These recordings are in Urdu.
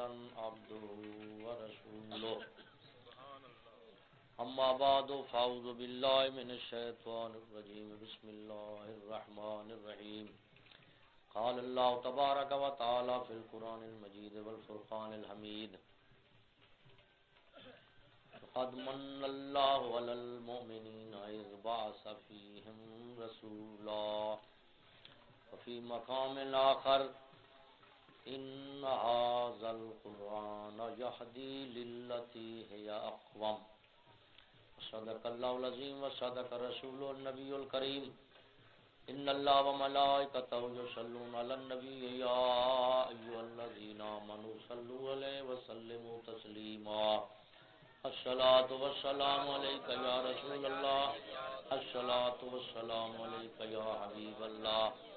محمدا عبده ورسوله. أما بعد، فأعوذ بالله من الشيطان الرجيم. بسم الله الرحمن الرحيم. قال الله تبارك وتعالى في القرآن المجيد والفرقان الحميد. قد من الله على المؤمنين إذ بعث فيهم رسولا. وفي مقام آخر إن هذا القرآن يهدي للتي هي أقوم. صدق الله العظيم وصدق رسوله النبي الكريم. ان الله وملائكته يصلون على النبي. يا ايها الذين امنوا صلوا عليه وسلموا تسليما. الصلاة والسلام عليك يا رسول الله. الصلاة والسلام عليك يا حبيب الله.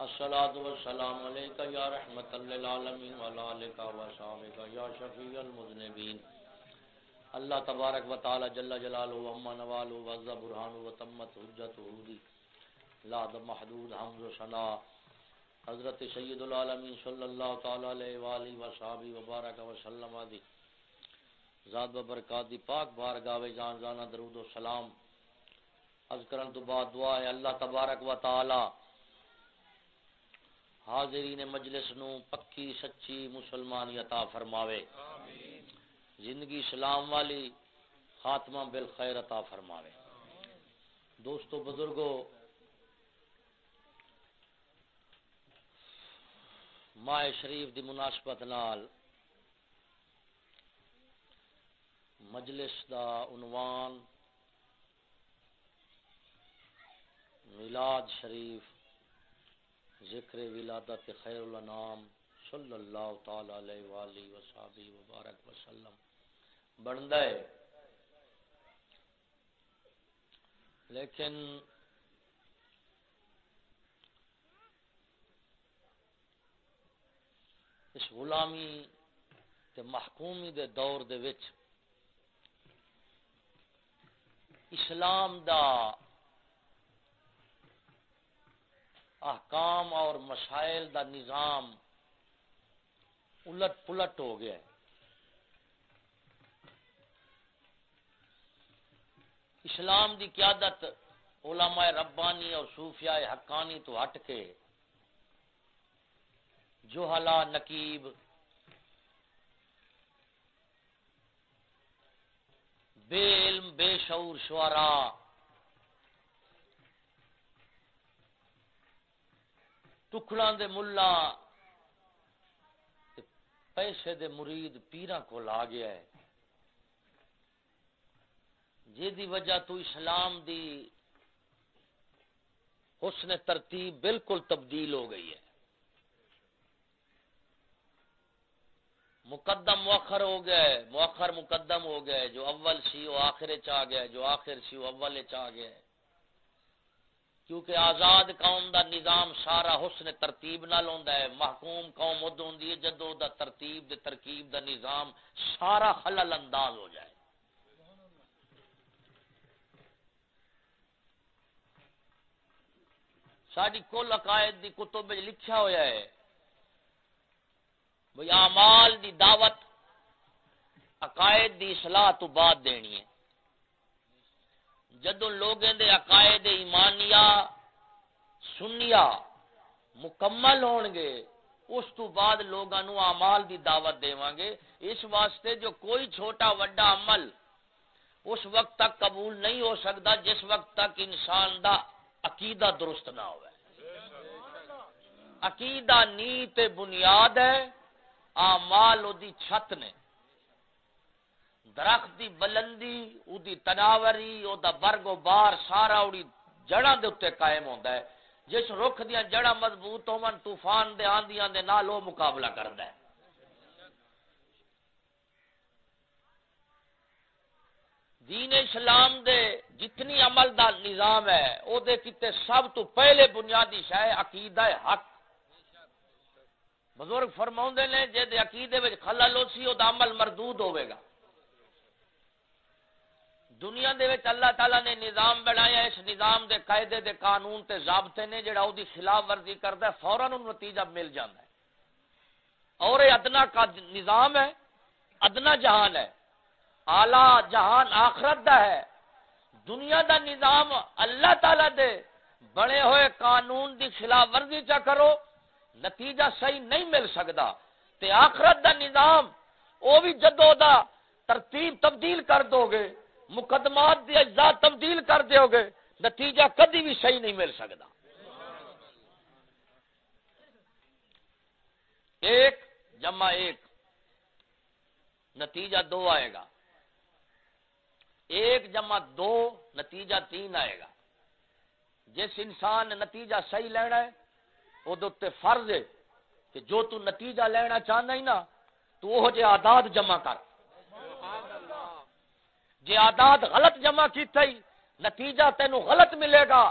الصلاة والسلام عليك يا رحمة للعالمين وعلى آلك وصحبك يا شفيع المذنبين. اللہ تبارک و تعالی جل جلالہ و اما نوالہ و عز برہانہ و تمت حجتہ دی لا محدود حمد و ثنا. حضرت سید العالمین صلی اللہ تعالی علیہ والہ و صحابہ و بارک و سلم دی ذات و برکات دی پاک بارگاہ جان جانا درود و سلام. از کرن تو بعد دعا ہے اللہ تبارک و تعالی حاضرین مجلس نو پکی سچی مسلمانی عطا فرماوے۔ زندگی اسلام والی خاتمہ بالخیر عطا فرماوے۔ دوستو بزرگو ماہ شریف دی مناسبت نال مجلس دا عنوان میلاد شریف ذکر ولادت خیر الانام صلی اللہ تعالی علیہ وآلہ وصحبہ وبارک وسلم۔ بندا ہے۔ لیکن اس غلامی تے محکومی دے دور دے وچ اسلام دا احکام اور مسائل دا نظام الٹ پلٹ ہو گیا ہے۔ اسلام دی قیادت علماء ربانی اور صوفیاء حقانی تو ہٹ کے جوہلا نقیب، بے علم، بے شعور شعرا ٹکڑا دے ملا۔ پیسے دے مرید پیرا کو لا گیا ہے۔ جی دی وجہ تو اسلام دی حسن ترتیب بالکل تبدیل ہو گئی ہے۔ مقدم مؤخر ہو گئے مؤخر مقدم ہو گئے جو اول سی وہ آخر چاہ گیا جو آخر سی وہ اول چاہ گیا کیونکہ آزاد قوم دا نظام سارا حسن ترتیب نہ لوندا ہے، محکوم قوم اد ہوندی ہے جدو دا ترتیب دے ترکیب دا نظام سارا خلل انداز ہو جائے۔ ساری کل عقائد دی کتب لکھا ہوا ہے، بھئی اعمال دی دعوت عقائد دی اصلاح تو بعد دینی ہے۔ جدو لوگوں دے عقائد ایمانیا سنیا مکمل ہون گے، اس تو بعد لوگوں نو اعمال دی دعوت دیواں گے۔ اس واسطے جو کوئی چھوٹا وڈا عمل اس وقت تک قبول نہیں ہو سکتا، جس وقت تک انسان دا عقیدہ درست نہ ہوئے۔ عقیدہ نیت بنیاد ہے آمال او دی چھت نے۔ درخت دی بلندی او دی تناوری او دا برگ و بار، سارا اوڑی جڑا دے اتے قائم ہوندا ہے۔ جس رخ دیاں جڑا مضبوط ہون طوفان دے، آندیاں دے نال او مقابلہ کردا ہے۔ دین اسلام دے جتنی عمل دا نظام ہے او دے کتے سب تو پہلے بنیادی شے عقیدہ حق۔ بزرگ فرما نے جی عقیدے خلل ہو سی وہ عمل مردود ہوے گا۔ دنیا دے وچ اللہ تعالی نے نظام بنایا اس نظام دے قاعدے دے قانون تے ضابطے نے جڑا او دی خلاف ورزی کردا ہے، فوراً ان نتیجہ مل جاندا ہے۔ اور ادنا کا نظام ہے، ادنا جہان ہے۔ آلہ جہان آخرت دا ہے۔ دنیا دا نظام اللہ تعالی دے بڑے ہوئے قانون دی خلاف ورزی چا کرو، نتیجہ صحیح نہیں مل سکتا تے آخرت دا نظام وہ بھی جدو دا ترتیب تبدیل کر دو گے۔ مقدمات دی اجزاء تبدیل کر دو گے، نتیجہ کدی بھی صحیح نہیں مل سکتا۔ ایک، جمع ایک۔ نتیجہ دو آئے گا۔ ایک جمع دو، نتیجہ تین آئے گا۔ جس انسان نے نتیجہ صحیح لینا ہے وہ فرض ہے کہ جو تو نتیجہ لینا چاہنا ہی نا، تو وہ جے آداد جمع کر۔ جے آداد غلط جمع کی تھی نتیجہ تینوں غلط ملے گا۔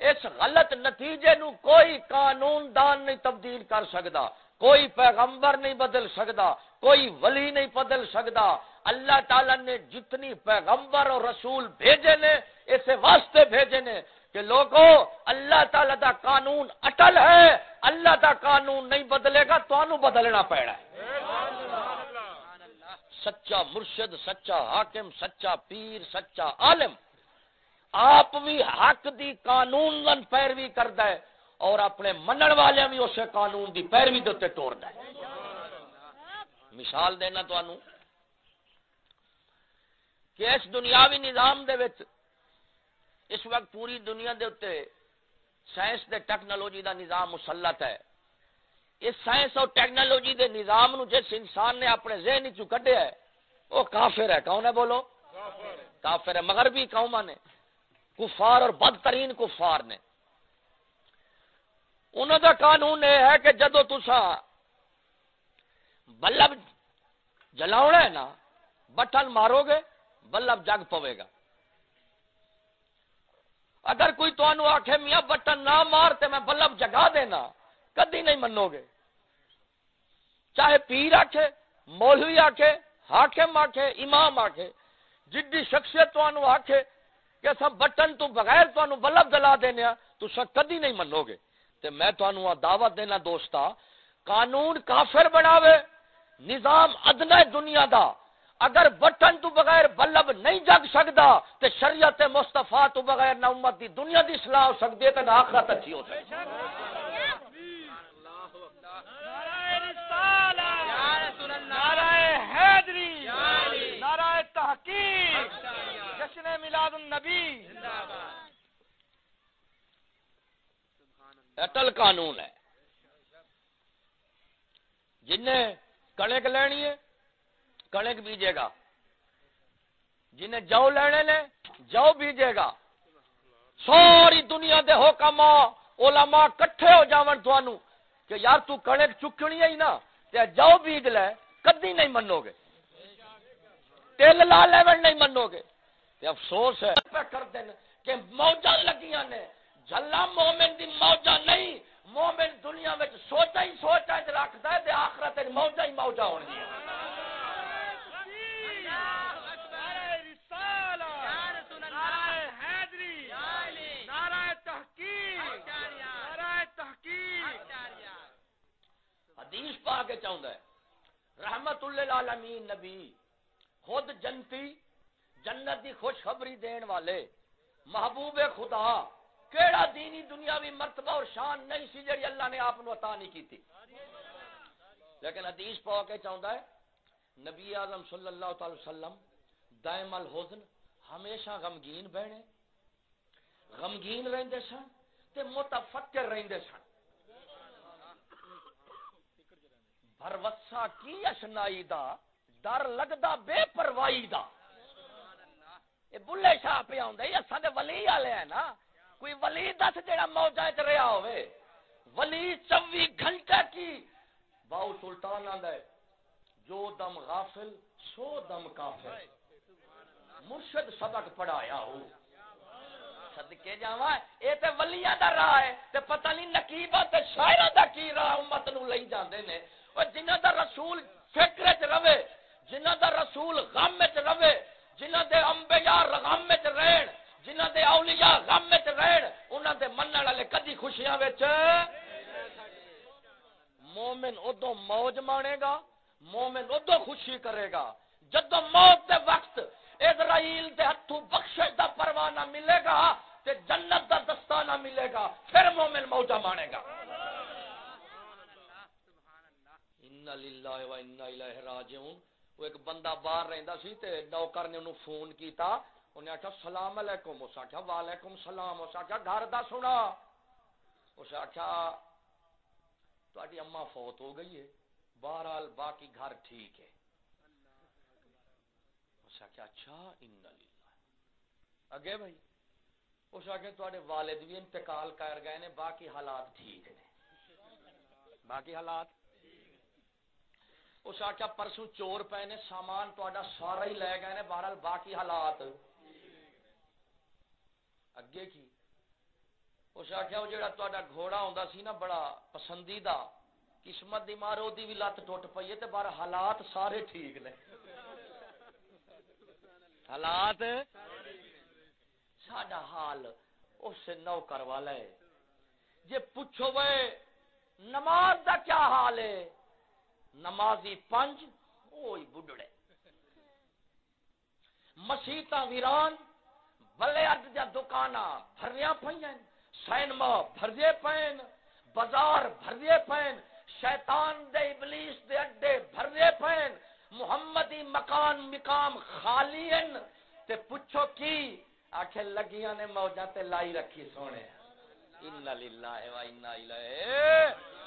اس غلط نتیجے نو کوئی قانون دان نہیں تبدیل کر سکتا کوئی پیغمبر نہیں بدل سکتا کوئی ولی نہیں بدل سکتا اللہ تعالی نے جتنی پیغمبر اور رسول بھیجے نے، اسے واسطے بھیجے نے کہ لوگوں اللہ تعالی دا قانون اٹل ہے، اللہ دا قانون نہیں بدلے گا تو بدلنا پڑا ہے۔ سچا مرشد، سچا حاکم، سچا پیر، سچا عالم۔ آپ بھی حق دی قانون پیروی کرتا ہے اور اپنے منن والے بھی اسے قانون دی پیروی دے ٹور ہے۔ مثال دینا تو کہ اس دنیاوی نظام دے وچ اس وقت پوری دنیا دے اتے سائنس دے ٹیکنالوجی دا نظام مسلط ہے۔ اس سائنس اور ٹیکنالوجی دے نظام نو جس انسان نے اپنے ذہن چو کڈیا ہے، وہ کافر ہے۔ کون ہے بولو؟ کافر ہے۔ مغربی قوما نے، کفار اور بدترین کفار نے۔ انہوں دا قانون یہ ہے کہ جدو تسا بلب جلاؤنا ہے نا بٹن مارو گے، بلب جگ پوے گا۔ اگر کوئی تو آخے میاں بٹن نہ مارتے میں بلب جگا دینا، کدی نہیں منو گے۔ چاہے پیر آکھے، مولوی آکھے، حاکم آکھے، امام آکھے جدی شخصیت تو آکھے کہ سب بٹن تو بغیر تو بلب جلا دینا ہاں، تو سب کدی نہیں منو گے۔ تے میں تو دعوت دینا دوستا قانون کافر بناوے، نظام ادنا دنیا دا۔ اگر بٹن تو بغیر بلب نہیں جگ سکتا تو شریعت مستفا تو بغیر نہ امت دی دنیا دی اصلاح ہو سکتی ہے تو نہ آخرت اچھی ہو سکتی جشن میلاد النبی۔ اٹل قانون ہے۔ جن نے کنک لینی ہے کنک بیجے گا۔ جنہیں جو لینے نے جو بیجے گا۔ ساری دنیا دے حکم علماء کٹھے ہو جاون توانو کہ یار تو کنک چکنی ہے نا تے جو بیج لے کدی نہیں منو گے۔ تیل لا لیون نہیں منو گے۔ تے افسوس ہے۔ کر دین کہ موجہ لگیاں نے۔ جھلا مومن دی موجہ نہیں۔ مومن دنیا میں سوچا ہی سوچا رکھتا ہے تے آخرت موجہ ہی موجہ ہونی ہے حدیث پا کے چاہتا ہے۔ رحمت اللہ نبی۔ خود جنتی، جنت دی خوشخبری دین والے۔ محبوب خدا، کیڑا دینی دنیاوی مرتبہ اور شان نہیں سی جڑی اللہ نے آپ عطا نہیں کی تھی لیکن حدیث پا کے چاہتا ہے، نبی اعظم صلی اللہ تعالی وسلم، دائم الحزن، ہمیشہ غمگین بہنے۔ غمگین رہندے سن تے متفکر رہندے سن۔ بھروسا کی اشنائی دا؟ ڈر لگدا بے پروائی دا۔ اے بلے شاہ پہ آندا اے اساں دے ولی والے ہیں نا۔ کوئی ولی دس جڑا موجا وچ رہیا ہوے ولی 24 گھنٹے کی۔ باو سلطان آندا ہے، جو دم غافل، سو دم کافر۔ مرشد سبق پڑھایا ہو۔ صدقے جاواں اے تے ولیاں دا راہ ہے۔ تے پتہ نہیں نقیبہ تے شاعراں دا کی راہ امت نو لئی جاندے نے۔ جنہ دا رسول فکر چ رہے جنہ دا رسول غم چ رہے جنہ دے انبیاء غم چ رہن جنہ دے اولیاء غم چ رہن انہاں دے منن والے کدی خوشیاں وچ؟ مومن ادو موج مانے گا مومن ادو خوشی کرے گا۔ جدو موت دے وقت اسرائیل دے ہتھوں بخشش دا پروانہ ملے گا تے جنت دا دستانہ ملے گا پھر مومن موجہ مانے گا۔ ان للہ و انا الیہ راجعون۔ وہ ایک بندہ باہر رہندا سی تے نوکر نے انہوں فون کیتا انہیں آخیا سلام علیکم. اس آخیا وعلیکم سلام. اس آخیا گھر دا سنا اس آخیا تاری اما فوت ہو گئی ہے، بہرحال باقی گھر ٹھیک ہے. اس آخیا اچھا ان اگے بھائی، اس آگے تے والد بھی انتقال کر گئے نے، باقی حالات ٹھیک نے. باقی حالات؟ اس آخیا پرسوں چور پے نے، سامان تا سارا ہی لے گئے نے، بہرحال باقی حالات۔ اگے کی؟ اس آخیا وہ جڑا تا گھوڑا ہوں سی نا، بڑا پسندیدہ، قسمت دی مارو دی بھی لت ٹوٹ پی ہے بار حالات سارے ٹھیک نے۔ حالات؟ ساڈا حال اس نوکر والا ہے۔ جی پوچھو وے، نماز دا کیا حال ہے؟ نمازی پنج اوئی بڈڑے۔ مسیطا ویران، بلے اڈ جا دکانا بھریا پہن سینما بھرجے پہن بازار بھرجے پہن شیطان دے، ابلیس دے اڈے بھرجے پہن محمدی مکان مقام خالی تے پوچھو کی؟ آخر لگیاں نے موجہ تے لائی رکھی سونے۔ ان للہ و انا الیہ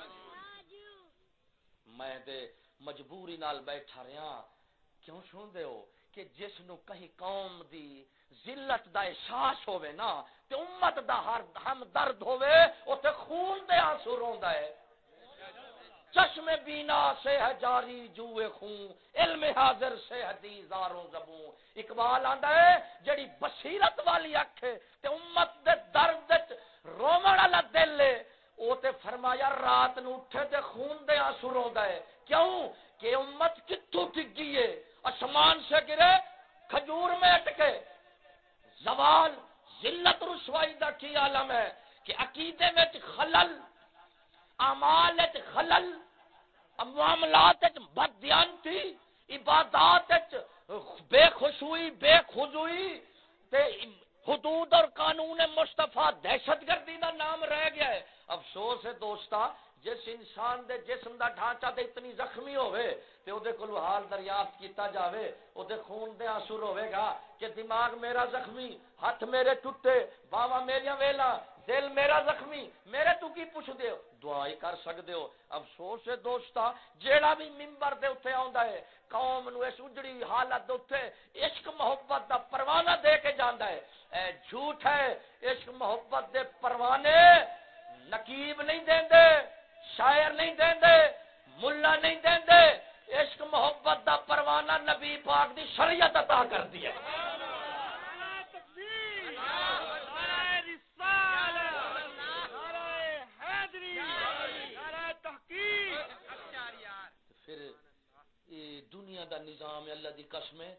میں دے مجبوری نال بیٹھا رہا۔ کیوں سن دے ہو کہ جس نو کہیں قوم دی ذلت دا احساس ہوے نا، تے امت دا ہر ہم درد ہوے او تے خون دے آنسو روندا ہے۔ چشم بینا سے ہے جاری جوے خون، علم حاضر سے حدیث زاروں زبوں اقبال آندا ہے، جڑی بصیرت والی اکھ تے امت دے درد وچ رومن والا دل ہے۔ او تے فرمایا رات نو اٹھے تے خون دے آنسو روندا ہے۔ کیوں؟ کہ امت کتھوں ٹگی ہے؟ اسمان سے گرے، کھجور میں اٹکے۔ زوال، ذلت، رسوائی دا کی عالم ہے؟ کہ عقیدے میں خلل، اعمال وچ خلل، معاملات وچ بددیانتی عبادات وچ بے خوشوئی، بے خضوئی تے حدود اور قانون مصطفیٰ دہشت گردی کا نام رہ گیا ہے۔ افسوس ہے دوستا جس انسان دے جسم دا ڈھانچہ تے اتنی زخمی ہوئے تے او دے کول حال دریافت کیتا جاوے او دے خون دے آسر ہوے گا کہ دماغ میرا زخمی ہاتھ میرے ٹوٹے باوا میریاں ویلا دل میرا زخمی، میرے تو کی پوچھ دے دعائی کر سکتے ہو؟ افسوس ہے دوستا، جیڑا بھی ممبر دے اٹھے آندا ہے، قوم نو اس اجڑی حالت دے اٹھے عشق محبت دا پروانہ دے کے جاندا ہے۔ اے جھوٹ ہے، عشق محبت دے پروانے نقیب نہیں دیں دے شاعر نہیں دیں دے ملا نہیں دیں دے عشق محبت دا پروانہ نبی پاک دی شریعت عطا کر دیا پھر دنیا دا نظام اللہ دی قسم ہے۔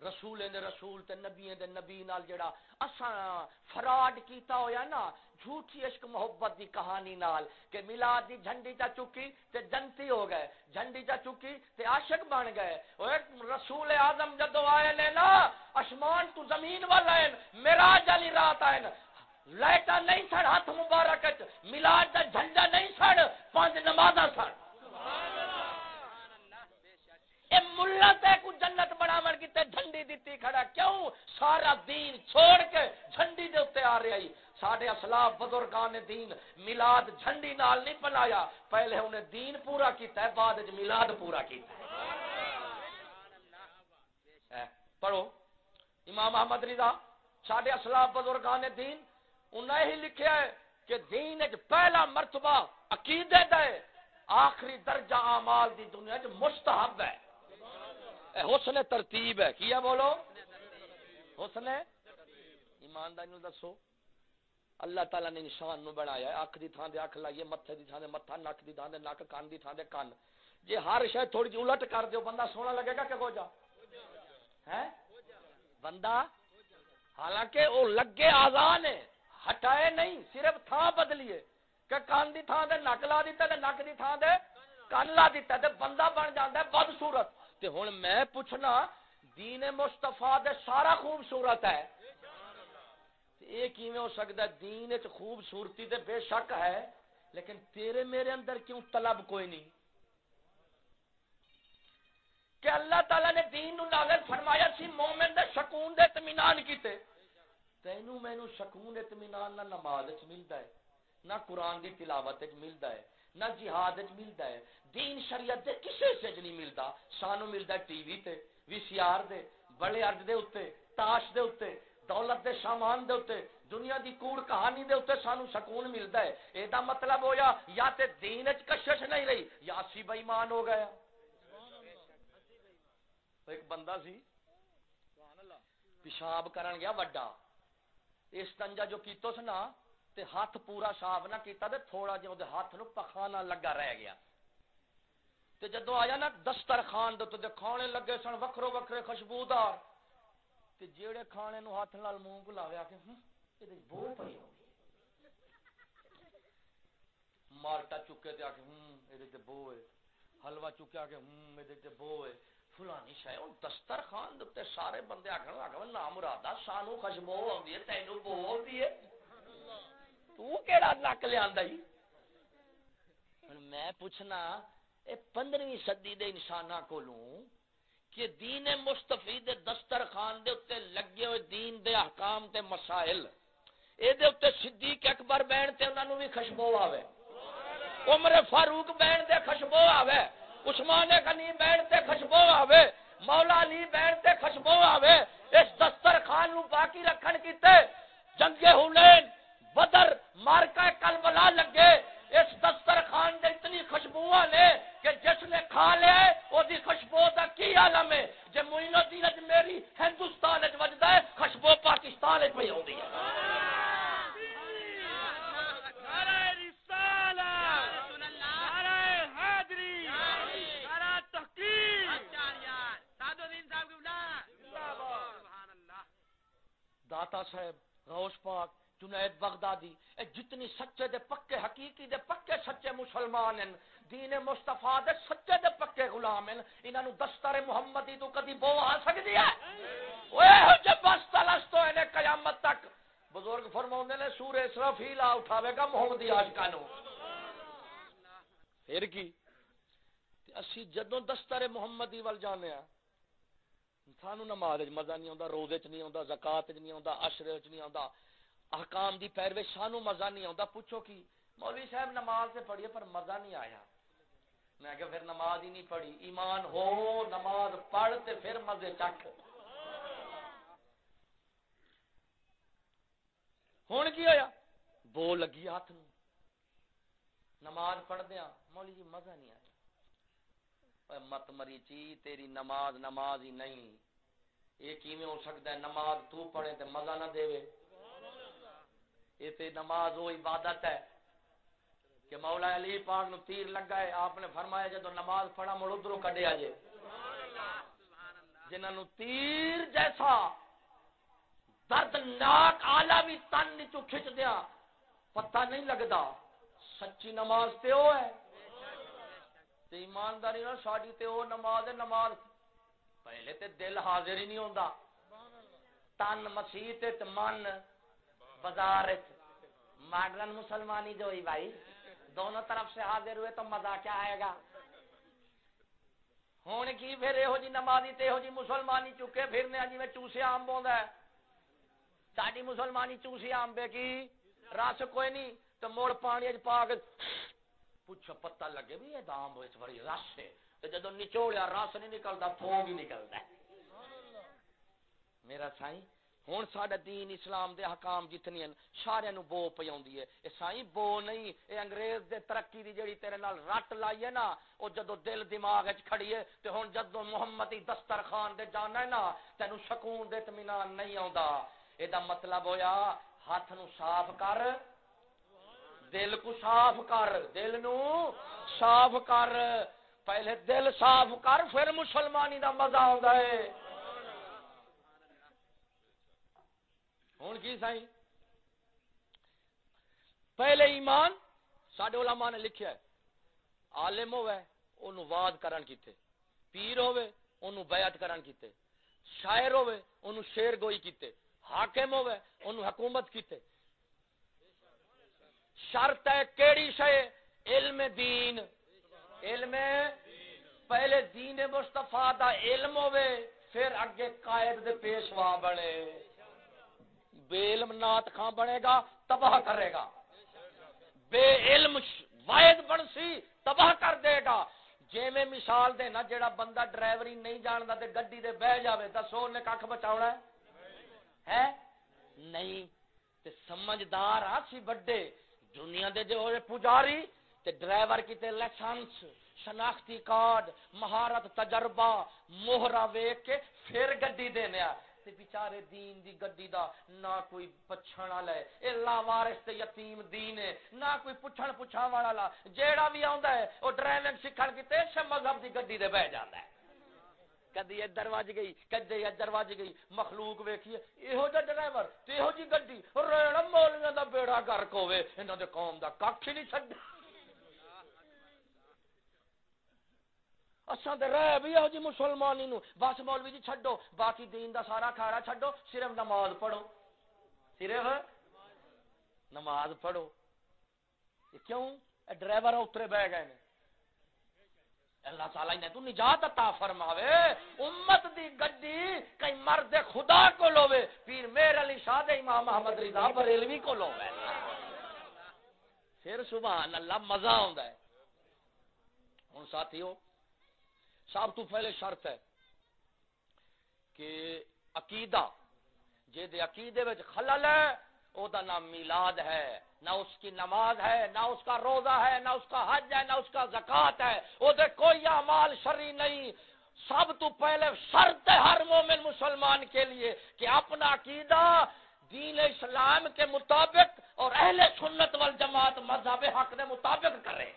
رسول نے رسول تے نبی دے نبی نال جڑا اساں فراڈ کیتا ہویا نا، جھوٹی عشق محبت دی کہانی نال کہ میلاد دی جھنڈی چا چکی تے جنتی ہو گئے، جھنڈی چا چکی تے عاشق بن گئے۔ اوے رسول اعظم جدو آئے لے نا اسمان تو زمین والا ہے معراج علی رات آئے لائٹا نہیں سڑ، ہاتھ مبارک میلاد دا جھنڈا نہیں سڑ، پانچ نمازاں سڑ۔ اے ملا تے کو جنت بناون کی تے جھنڈی دتی کھڑا کیوں؟ سارا دین چھوڑ کے جھنڈی دے اوتے آ رہی ساڈے اسلاف بزرگان نے دین، میلاد جھنڈی نال نہیں پلایا پہلے انہیں دین پورا کیتا ہے، بعد وچ میلاد پورا کیتا ہے۔ پڑھو۔ امام احمد رضا، ساڈے اسلاف بزرگان نے دین، انہیں ہی لکھیا ہے کہ دین وچ پہلا مرتبہ عقیدے دا ہے آخری درجہ اعمال دی دنیا وچ مستحب ہے۔ حسن ترتیب ہے۔ کیا بولو؟ حسن؟ ایمانداری دسو۔ اللہ تعالی نے انسان نو بنایا اکھ دی تھان دے اکھ لائیے، متھے دی تھان دے متھا، نک دی تھان دے نک، کان دی تھان دے کان۔ جے ہر شے تھوڑی جی الٹ کر دیو، بندہ سونا لگے گا کہ ہو جا ہیں؟ بندہ، حالانکہ وہ لگے آزان ہے، ہٹائے نہیں، صرف تھان بدلیے۔ کہ کان دی تھان دے، نک لا دیتا تے نک دی تھان دے، کان لا دیتا تے بندہ بن جاندا ہے بد صورت تے ہن میں پوچھنا، دین مصطفی دے سارا خوبصورت ہے۔ یہ کیویں ہو سکتا ہے؟ دین وچ خوبصورتی تے بے شک ہے، لیکن تیرے میرے اندر کیوں طلب کوئی نہیں؟ کہ اللہ تعالی نے دین نو نازل فرمایا سی، مومن دے سکون دے اطمینان کیتے۔ تینو مینو سکون اطمینان نہ نماز وچ ملدا ہے، نہ قرآن دی تلاوت وچ ملدا ہے۔ نہ جہاد وچ ملدا ہے۔ دین شریعت دے کسے سے نہیں ملدا۔ سانو ملدا ٹی وی تے، وی سی آر دے، بڑے ارد دے اوتے تاش دے اوتے دولت دے سامان دے اوتے دنیا دی کوڑ کہانی دے اوتے سانو سکون ملدا ہے۔ اے دا مطلب ہویا یا تے دین وچ کشش نہیں رہی، یا سی بے ایمان ہو گیا۔ ایک بندہ سی، پیشاب کرن گیا وڈا۔ اس تنجا جو کیتو سنا تے ہاتھ پورا صاف نہ کیتا تے تھوڑا جہا ہاتھ نو پخانا لگا رہ گیا۔ تے جدو آیا نا دستر خان دے تے کھانے لگے سن وکھرو وکھرے خوشبودار۔ تے جیڑے کھانے نو ہاتھ نال منہ کو لاویا کہ ہن اے بو پئی مالٹا چکے تے آ کے ہن اے تے بو ہے۔ حلوہ چکیا کہ ہن اے تے بو ہے۔ فلانی شاید ہوں دستر خان دے سارے بندے آخر آخر نام مرادا سانو خوشبو آتی ہے تینوں بو آتی ہے۔ تو کیڑا نک لیا میں پوچھنا، اے پندرہویں صدی دے انسان کو کہ دین مستفی دے دسترخان دے اتنے لگے ہوئے دین دے احکام تے مسائل، اے دے اتنے صدیق اکبر بہن تے انہوں نے بھی خوشبو آوے۔ عمر فاروق بہن دے خوشبو آوے، عثمان غنی بیٹھ تے خوشبو آوے، مولا علی بیٹھ تے خوشبو آوے۔ اس دسترخان نو باقی رکھن کیتے جنگ حنین بدر مارکا کلبلا لگے۔ اس دستر خان دے اتنی خوشبو نے کہ جس نے کھا لیا او دی خوشبو دا کی عالم ہے؟ جے معین الدین اجمیری ہندوستان وچ وجدا ہے خوشبو پاکستان وچ پئی ہوندی ہے۔ داتا صاحب غوث پاک جنید بغدادی، اے جتنی سچے دے پکے، حقیقی دے پکے سچے مسلمان ہیں دین مصطفیٰ دے سچے دے پکے غلام ہیں انہاں نو دستار محمدی تو کدی بو آ سکدی ہے؟ اوے ہو جے بس تلستو انے قیامت تک۔ بزرگ فرماوندے نے، سورہ اسرافیل آ اٹھاوے گا محمدی عاشقاں نو۔ پھر کی؟ اسی جدوں دستار محمدی ول جانے ہیں سانو نماز مزہ نہیں آتا روزے چ نہیں آتا زکات چ نہیں آتا اشرے چ نہیں آتا احکام دی پیروی سانو مزہ نہیں آتا پوچھو کی؟ مولوی صاحب نماز سے پڑھیے، پر مزہ نہیں آیا۔ میں کہ پھر نماز ہی نہیں پڑھی۔ ایمان ہو، نماز پڑھ تے پھر مزے چک ہوں کی ہویا بو لگی ہاتھ نو۔ نماز پڑھ دیا ہاں، مولی جی مزہ نہیں آیا۔ مت مری چی، تیری نماز نماز ہی نہیں۔ یہ کیویں ہو سکتا ہے؟ نماز تو پڑھے تے مزہ نہ دے یہ تے نماز وہ عبادت ہے کہ مولا علی پاک نو تیر لگا ہے آپ نے فرمایا جدو نماز پڑھا مڑ ادھروں کڈیا جے جنہوں نو تیر جیسا دردناک عالمی تن چو کھچ دیا پتہ نہیں لگتا سچی نماز تے وہ ہے تے ایمانداری نال ساڈی تے او نماز ہے نماز پہلے تے دل حاضر ہی نہیں ہوندا تن مسیح تے من بازار ماڈرن مسلمانی جو ہوئی بھائی، دونوں طرف سے حاضر ہوئے تو مزہ کیا آئے گا؟ ہوں کی پھر یہو جی نمازی تے یہو جی مسلمانی چکے پھرنے جی میں چوسے آم بوندا ہے۔ ساڈی مسلمانی چوسی آم بے کی رس کوئی نہیں، تو موڑ پانی پا کے پوچھو، پتہ لگے بھی یہ دام اس بڑی رس ہے۔ تو جدو نچوڑیا، رس نہیں نکلتا فونگ ہی نکلتا میرا سائی ہوں سارا دین اسلام دے حکام جتنی ہیں، سارے نو بو پی آئی ہے۔ یہ سائی بو نہیں یہ انگریز دے ترقی دی جڑی تیرے نال رٹ لائی ہے نا وہ جدو دل دماغ کھڑی ہے تو ہوں جدو محمدی دسترخان دے جانا ہے نا، تینوں سکون دے اطمینان نہیں آتا یہ مطلب ہویا، ہاتھ نو صاف کر، دل کو صاف کر، دل نو صاف کر۔ پہلے دل صاف کر، پھر مسلمانی دا مزہ آتا ہے۔ ہوں کی سائی پہلے ایمان سڈے علماء نے لکھیا ہے۔ عالم ہوئے انہوں واد کرن کیتے۔ پیر ہوئے انہوں بیعت کرن کیتے۔ شاعر ہوئے انہوں شیر گوئی کیتے۔ حاکم ہوئے انہوں حکومت کیتے۔ شرط ہے کیڑی شے؟ علم دین۔ علم پہلے دین مصطفیٰ دا علم ہوئے پھر اگے قائد دے پیشوا بنے۔ بے علم نات خان بنے گا؟ تباہ کرے گا۔ بے علم واحد بن سی تباہ کر دے گا۔ جی میں مثال دینا جیڑا بندہ ڈرائیوری نہیں جانتا تے گڈی دے بہ جاوے دسو نے کھ بچاونا ہے؟ نہیں۔ تے سمجھدار آ سی بڑے دنیا دے جو پجاری، تے ڈرائیور کی لائسنس، شناختی کارڈ، مہارت، تجربہ موہرا ویک کے پھر گڈی دینے تے بیچارے دین دی گڈی دا نہ کوئی پچھن والا ہے۔ اے لا وارث تے یتیم دین ہے، نہ کوئی پچھن پچھا والا جیڑا بھی آوندا ہے، او ڈرائیونگ سکھن کیتے تے مذہب دی گڈی دے بیٹھ جاندا ہے۔ کدی ادھر وج گئی، کدی ادھر وج گئی۔ مخلوق ویکھیے، ایہو جا ڈرائیور تے ایہو جی گڈی ریڑ مولیاں دا بیڑا گرک ہوے انہاں دے قوم دا ککھ نہیں چھڈ اساں تے رہ بھی ہو جی مسلمانی نو بس مولوی جی چھڈو باقی دین دا سارا کھاڑا چھڈو صرف نماز پڑھو صرف نماز پڑھو یہ کیوں ڈرائیور اترے بہ گئے نے اللہ تعالی نے تو نجات عطا فرماوے امت دی گڈی کئی مرد خدا کو لوے پیر میر علی شاہ دے امام محمد رضا بریلوی کو لوے پھر سبحان اللہ مزہ ہوندا ہے ہن ساتھیو سب تو پہلے شرط ہے کہ عقیدہ، جے دے عقیدے وچ خلل ہے، او دا میلاد ہے، نہ اس کی نماز ہے، نہ اس کا روزہ ہے، نہ اس کا حج ہے، نہ اس کا زکات ہے وہ دے کوئی اعمال شری نہیں۔ سب تو پہلے شرط ہے ہر مومن مسلمان کے لیے کہ اپنا عقیدہ دین اسلام کے مطابق اور اہل سنت والجماعت مذہب حق کے مطابق کرے۔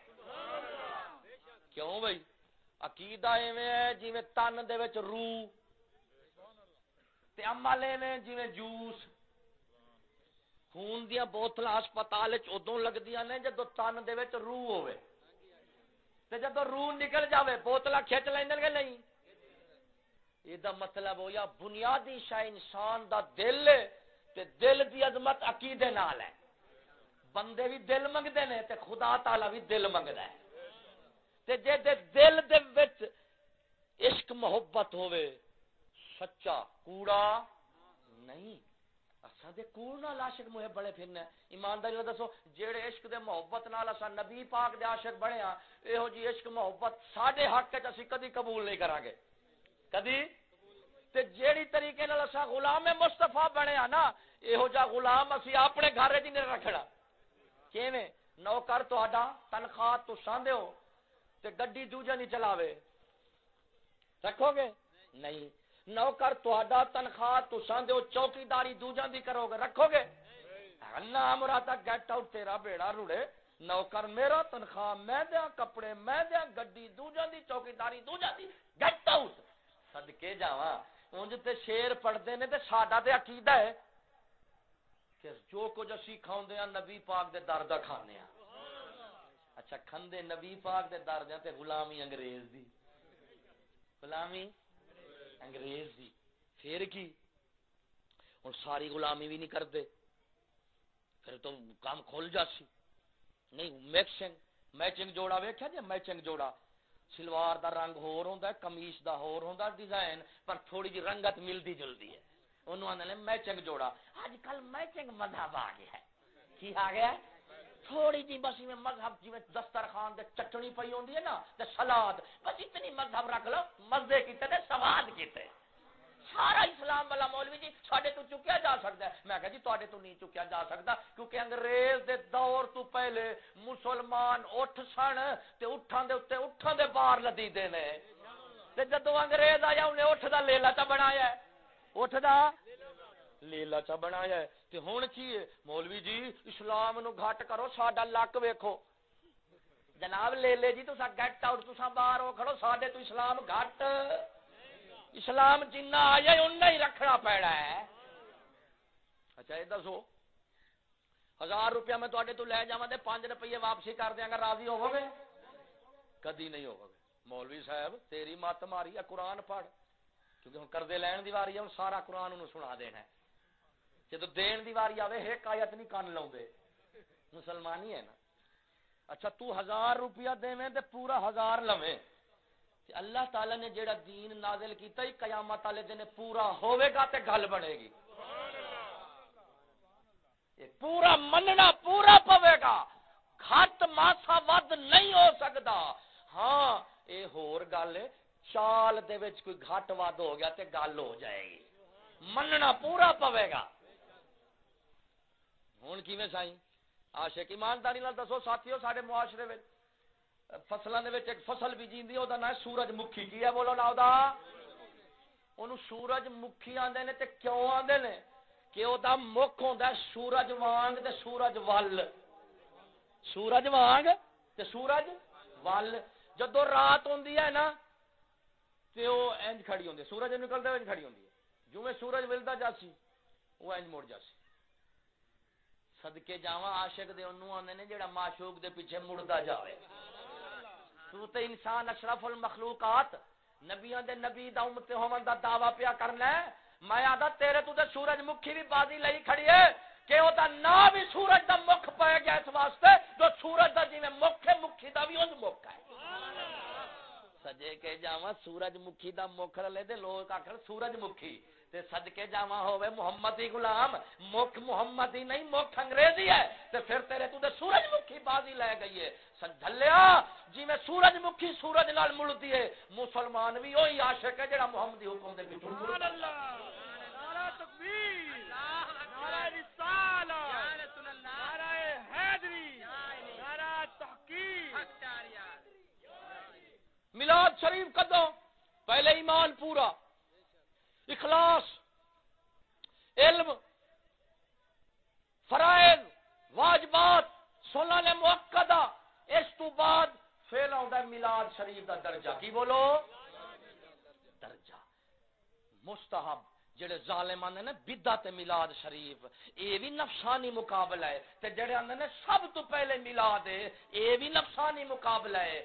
کیوں بھائی؟ عقیدہ ایویں ہے جویں تن دے وچ روح تے عمل ایویں جویں جوس۔ خون دیا بوتل ہسپتال ادو لگدیاں نے جدو تن دے وچ روح ہوے تے جدو روح نکل جاوے بوتل کھچ لیندن کہ نہیں؟ یہ دا مطلب ہو یا بنیادی شاہ انسان دا دل تے دل دی عظمت عقیدے نال ہے۔ بندے بھی دل منگدے نے تے خدا تعالی بھی دل منگدا ہے۔ تے جے دے دل دے وچ عشق محبت ہوے سچا کوڑا نہیں۔ اساں دے کوڑ نال عاشق محب بڑے پھرنا ایمانداری نال دسو، جیڑے عشق دے محبت نال اساں نبی پاک دے عاشق بڑے ہاں ایہو جی عشق محبت ساڈے حق وچ اسی کدی قبول نہیں کران گے۔ کدی؟ تے جیڑی طریقے نال اساں غلام مصطفی بنے ہاں نا، ایہو جا غلام اسی اپنے گھر وچ نہیں رکھنا۔ کیویں؟ نوکر تہاڈا، تنخواہ تو ساندے ہو تے گڈی دوجا نہیں چلاوے۔ رکھو گے نہیں نوکر تہاڈا تنخواہ تو ساندے ہو چوکیداری دوجا دی کرو گے رکھو گے اللہ مراتا گیٹ آؤٹ تیرا بیڑا روڑے۔ نوکر میرا تنخواہ، میں دیا کپڑے، میں دیا گڈی دوجا دی چوکیداری دوجا دی۔ گیٹ آؤٹ صدقے جاواں۔ اونج تے شیر پڑھدے نے تے ساڈا تے عقیدہ ہے کہ جو کچھ اسی کھاوندے ہاں نبی پاک دے در دا کھانے ہاں۔ اچھا کھندے نبی پاک دے در دیا تے غلامی انگریز دی۔ غلامی انگریز دی۔ پھر کی؟ ہوں ساری غلامی بھی نہیں کرتے پھر تو کام کھول جاسی۔ نہیں میکسنگ میچنگ جوڑا ویکیا جی؟ میچنگ جوڑا۔ سلوار دا رنگ ہور ہوندا ہے کمیز دا ہور ہوندا ڈیزائن، پر تھوڑی جی رنگت ملدی جلدی ہے۔ انہوں نے میچنگ جوڑا۔ آج کل میچنگ مذہب آ گیا ہے۔ کی آ گیا ہے؟ تھوڑی جی بس میں مذہب جی میں دسترخوان دے چٹنی پئی ہوندی ہے نا تے سلاد۔ بس اتنی مذہب رکھ لو، مزے کیتے تے سواد کیتے۔ سارا اسلام والا مولوی جی ساڈے تو چکیا جا سکتا ہے۔ میں کہا جی تواڈے تو نہیں چکیا جا سکتا کیونکہ انگریز دے دور تو پہلے مسلمان اٹھ سن تے اٹھاں دے اوتے اٹھاں دے بار لدی دے نے۔ تے جدوں انگریز آیا، انہیں اٹھ دا لیلا تا بنایا ہے۔ اٹھ دا؟ لیلا چا بنایا ہے تے ہن کی ہے مولوی جی اسلام نو گھٹ کرو ساڈا لک ویکھو جناب لے لے جی تسا گیٹ آؤٹ تسا باہر ہو کھڑو ساڈے تو اسلام گھٹ اسلام جنہ آیا اُنہ ہی رکھنا پیڑا ہے اچھا یہ دسو ہزار روپیہ میں تو لے جا پانچ روپیے واپسی کر دیا گا راضی ہوو گے کدی نہیں ہوگا مولوی صاحب تیری مت ماری ہے قرآن پڑھ کیونکہ ہوں کردے لین دی واری ہے ہوں سارا قرآن انہوں سنا دینا جب دین دی واری آوے، ایک آیت نہیں کان لاؤ دے مسلمانی ہے نا۔ اچھا تو ہزار روپیہ دے میں تے پورا ہزار لوے اللہ تعالی نے جیڑا دین نازل کیتا ہی قیامت والے دن پورا ہوے گا تے گل بنے گی۔ پورا مننا، پورا پوے گا۔ کھٹ ماسا ود نہیں ہو سکتا ہاں اے ہور گل چال دے وچ کوئی گھٹ ود ہو گیا تے گل ہو جائے گی۔ مننا پورا پوے گا۔ ہوں کی سائی آشک ایمانداری دسو، ساتھیو سارے معاشرے فصلوں کے ایک فصل بھی جیندی وہ نام سورج مکھی، کی ہے؟ بولو نا وہ سورج مکھی آدھے نے تے کیوں آدھے نے؟ کہ وہ مکھ ہوتا سورج وانگ تے سورج ول۔ سورج وانگ تے سورج ول۔ جدو رات ہوندی ہے نا، تے وہ انج کھڑی ہوندی سورج نکلتا انج کھڑی ہوندی ہے۔ جو سورج ملتا جاسی وہ انج مڑ جاسی۔ صدقے جاواں عاشق دے اونوں آندے نے جڑا معشوق دے پیچھے مڑدا جاوے تو تے انسان اشرف المخلوقات نبیاں دے نبی دا امت ہون دا دعوی پیا کرنا ہے میں آدا تیرے تو تے سورج مکھی بھی بازی لئی کھڑی ہے کہ او دا نام بھی سورج دا مکھ پے گیا اس واسطے جو سورج دا جویں مکھ ہے مکھی دا بھی اون مکھ ہے سجے کے جاواں سورج مکھی دا مکھ لے دے لوگ آکھن سورج مکھی تے صدقے جاواں ہوے محمدی غلام مکھ محمدی نہیں مکھ انگریزی ہے۔ تے پھر تیرے تو تے سورج مکھی بازی لے گئی ہے۔ سجھلیا جی میں سورج مکھی سورج نال ملتی ہے۔ مسلمان بھی وہی عاشق ہے جڑا محمدی حکم دے پیچھے سبحان اللہ۔ نعرہ تکبیر۔ نعرہ رسالہ نعرہ حیدری۔ نعرہ تحقیق۔ میلاد شریف کدو؟ پہلے ایمان پورا۔ اخلاص، علم، فرائض، واجبات سولہ نے موقع اس تو بعد فیل آتا میلاد شریف دا درجہ۔ کی بولو؟ درجہ۔ مستحب، جڑے ظالم آندے نے بدعت میلاد شریف، اے بھی نفسانی مقابلہ ہے۔ تے جڑے آندے نے سب تو پہلے میلاد ہے، اے بھی نفسانی مقابلہ ہے۔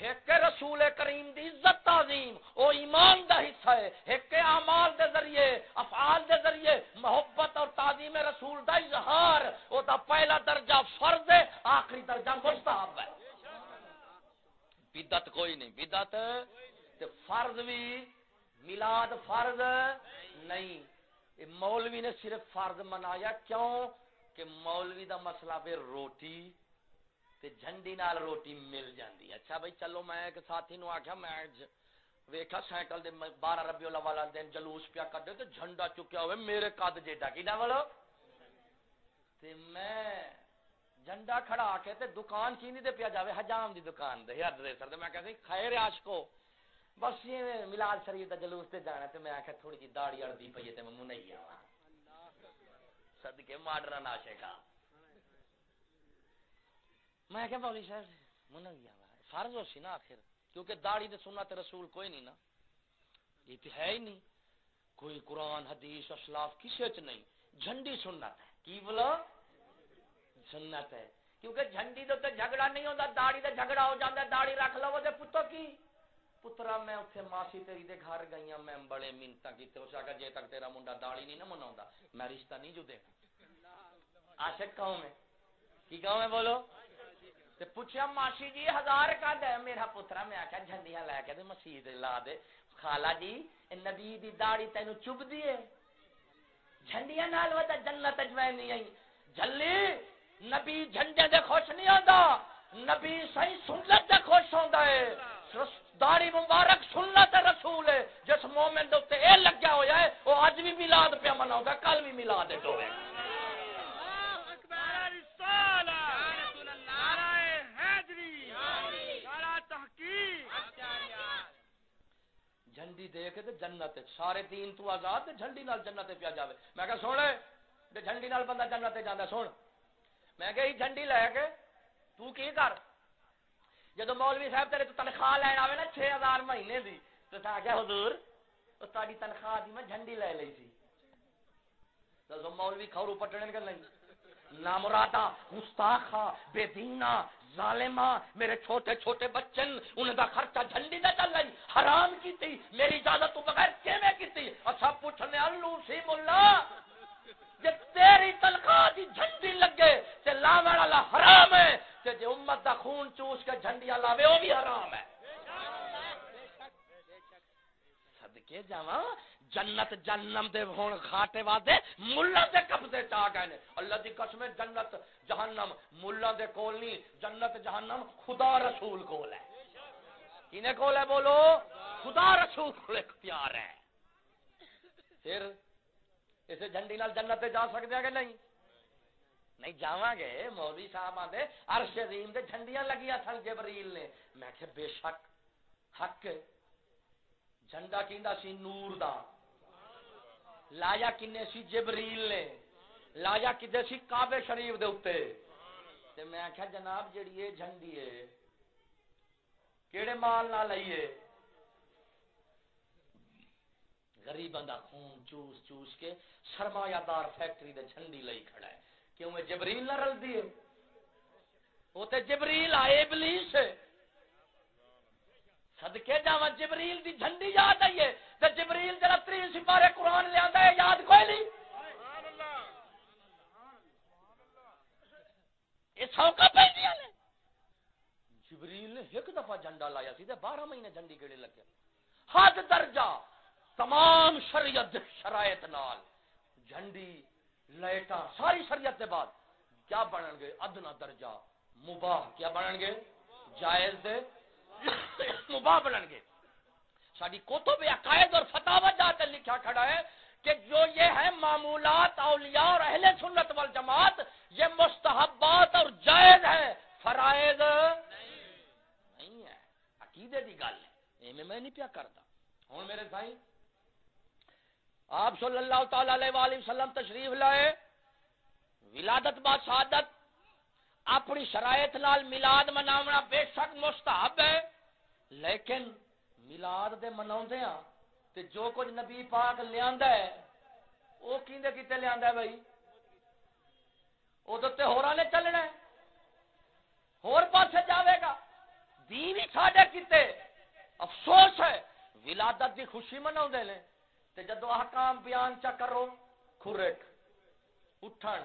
ایک رسول کریم دی عزت تعظیم، او ایمان دا حصہ ہے۔ ایک اعمال دے ذریعے، افعال دے ذریعے محبت اور تعظیم رسول دا اظہار، او دا پہلا درجہ فرض ہے، آخری درجہ مستحب ہے۔ بدعت کوئی نہیں، بدعت تے فرض بھی میلاد فرض نہیں۔ مولوی نے صرف فرض منایا کیوں؟ کہ مولوی دا مسئلہ پہ روٹی تے جھنڈی نال روٹی مل جاندی اچھا بھائی، چلو میں ایک ساتھی نو آکھیا، میں ویکھا سائیکل دے 12 ربیع الاول والے دن جلوس پیا کڈے تے جھنڈا چکیا ہوئے، میرے قد جیڈا کیڈا والو تے میں جھنڈا کھڑا کے تے دکان کینی دے پیا جاوے، حجام دی دکان دے، حد دے سر۔ تے میں کہندی خیر عاشقو، بس یہ میلاد شریف دا جلوس تے جانا تے میں آکھیا تھوڑی جی داڑھی اڑدی پئی تے میں منہ نہیں آواں۔ صدقے ماڈرن عاشقاں۔ میں کہ بولی صاحب من گیا۔ فرض ہو سی نا آخر کیونکہ داڑھی دے سنت رسول کوئی نہیں نا۔ یہ تو ہے ہی نہیں۔ کوئی قرآن حدیث اسلاف کسی چ نہیں۔ جھنڈی سنت ہے۔ کی بولو سنت ہے۔ کیونکہ جھنڈی دے تے جھگڑا نہیں ہوندا داڑھی تے جھگڑا ہو جاندا داڑھی رکھ لو تے پتو کی۔ پترا میں اتنے ماسی تیری دے گھر گئی میں بڑے منتا کیتے اس آگا جے تک تیرا منڈا داڑھی نہیں نہ مناوندا میں رشتہ نہیں جو دے عاشق قوم ہے؟ کی قوم ہے بولو؟ پوچھا ماشی جی ہزار کا دے میرا پترا، میں آخیا جھنڈیاں لے کے مسیح لا دے۔ خالا جی نبی دی داڑی تینو چب دیے جھنڈیاں نال ودا جنت اجوائن نہیں آئی۔ جھلی، نبی جھنڈے دے خوش نہیں آندا نبی صحیح سنت دے خوش ہوندا ہے۔ داڑی مبارک سنت رسول ہے۔ جس مومن دے اوتے اے لگیا ہویا ہے، او اج بھی میلاد پہ مناؤں گا، کل بھی میلاد ہوے گا جھنڈی دے کے تے جنت سارے دین تو آزاد تے جھنڈی نال جنت پیا جاوے۔ میں کہا سن تے جھنڈی نال بندہ جنت جاندا سن میں کہ جھنڈی لے کے تو کی کر؟ جدو مولوی صاحب تیرے تو تنخواہ لین آوے نا 6000 مہینے دی، تو تا کیا حضور، او تاری تنخواہ دی میں جھنڈی لے لئی سی۔ تو مولوی کھورو پٹنے کے نہیں نامرادا گستاخا بے دینا ظالما میرے چھوٹے چھوٹے بچن انہیں دا خرچہ جھنڈی دے چل رہی حرام کی تھی، میری اجازت تو بغیر کیویں کی تھی؟ اچھا پوچھنے الو سی ملا جے تیری تنخواہ دی جھنڈی لگے، تے لاوڑ والا حرام ہے، تے جے امت دا خون چوس کے جھنڈیاں لاوے، او بھی حرام ہے۔ صدقے جاواں جنت جنم دے ہون خاٹے وادے ملہ دے قبضے چا گئے نے۔ اللہ دی قسم جنت جہنم، ملہ دے کول نہیں، جنت جہنم خدا رسول کول ہے۔ کینے کول ہے بولو؟ خدا رسول کول اختیار ہے۔ پھر اسے جھنڈی نال جنت جا سکتے ہیں کہ نہیں؟ نہیں جاواں گے۔ مولوی صاحب آدھے عرش عظیم دے جھنڈیاں لگیا سن جبریل نے۔ میں کہ بے شک، حق جھنڈا کیندا سی نور دا۔ لایا کنے سی جبریل نے لایا کدے سی کعبے شریف دے اوتے تے میں آکھیا جناب جڑی اے جھنڈی ہے کیڑے مال نہ لئیے غریباں دا خون چوس چوس کے سرمایہ دار فیکٹری دے جھنڈی لئی کھڑا ہے کیوں میں جبریل نہ رل دیے وہ تے جبریل آئے ابلیس ہے صدقے جاواں جبریل دی جھنڈی یاد آئیے تے جبریل جڑا تری سپارے قرآن لے آندا ہے، یاد کوئی نہیں؟ یہ سوکا نے۔ جبریل نے ایک دفعہ جھنڈا لایا سی تے بارہ مہینے جھنڈی کیڑے لگے۔ حد درجہ تمام شریعت شرائط نال جھنڈی، لائٹاں، ساری شریعت کے بعد کیا بنن گے؟ ادنا درجہ، مباح کیا بنن گے؟ جائز دے۔ مباح بنن گے۔ ساری کتب عقائد اور فتاوت جاتے لکھا کھڑا ہے کہ جو یہ ہے معمولات اولیاء اور اہل سنت والجماعت، یہ مستحبات اور جائز ہے فرائض نہیں ہے عقیدے دی گل ہے۔ میں نہیں پیا کرتا۔ ہوں میرے بھائی، آپ صلی اللہ تعالی علیہ وآلہ وسلم تشریف لائے، ولادت با شہادت، اپنی شرائط نال میلاد مناونا بے شک مستحب ہے، لیکن میلاد دے مناوندے ہاں تے جو کچھ نبی پاک لیاندا ہے، او کیندے کیتے لیاندا ہے بھائی؟ او تے ہوراں نے چلنا ہے۔ ہور پاسے جاوے گا۔ دین ہی ساڈے کیتے۔ افسوس ہے۔ ولادت دی خوشی مناوندے نے۔ تے جدو احکام بیان چا کرو، کھرک، اٹھن،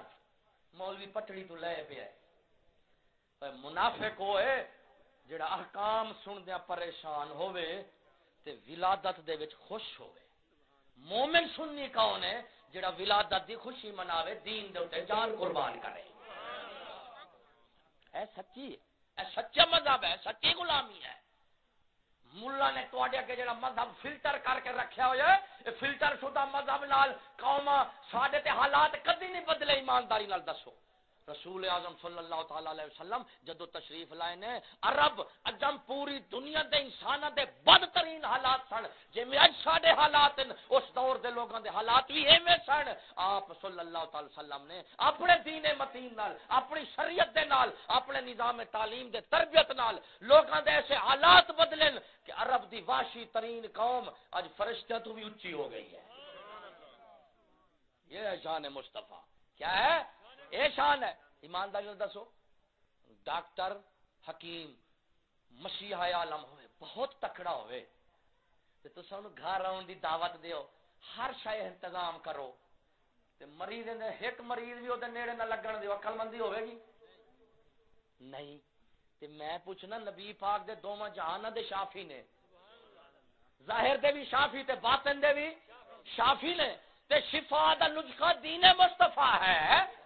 مولوی پٹڑی تو لے پیا منافق ہوئے جڑا احکام سندیا پریشان ہوئے تے ولادت دے وچ خوش ہوئے۔ مومن سننی کون ہے جڑا ولادت دی خوشی مناوے دین دے اوتے جان قربان کرے؟ اے سچی، اے سچا مذہب ہے، سچی غلامی ہے۔ ملا نے تے اگے جڑا مذہب فلٹر کر کے رکھا ہوا ہے فلٹر شدہ مذہب نال قوم ساڈے تے حالات کدی نہیں بدلے، ایمانداری نال دسو۔ رسول اعظم صلی اللہ تعالی علیہ وسلم جدو تشریف لائے نے، عرب اجم پوری دنیا دے انساناں دے بدترین حالات سن۔ جے اج ساڈے حالات اس دور دے لوگاں دے حالات بھی ایویں سن۔ آپ صلی اللہ تعالی وسلم نے اپنے دین متین نال، اپنی شریعت دے نال، اپنے نظام تعلیم دے تربیت نال لوگاں دے ایسے حالات بدلن کہ عرب دی واشی ترین قوم اج فرشتوں تو بھی اونچی ہو گئی ہے۔ یہ شان مصطفیٰ۔ کیا ہے؟ اے شان ہے، ایمانداری دسو، ڈاکٹر حکیم مسیح عالم ہوئے، بہت تکڑا ہوئے۔ تے تو سن گھر آن دی دعوت دیو، ہر شے انتظام کرو۔ تے مریض نے ایک مریض بھی وہ نیڑے نہ لگن دیو عقل مندی ہوے گی؟ نہیں۔ تے میں پوچھنا، نبی پاک دے دوواں جہان دے شافی نے۔ ظاہر دے بھی شافی تے باطن دے بھی شافی نے۔ تے شفا دا نسخہ دین مصطفی ہے۔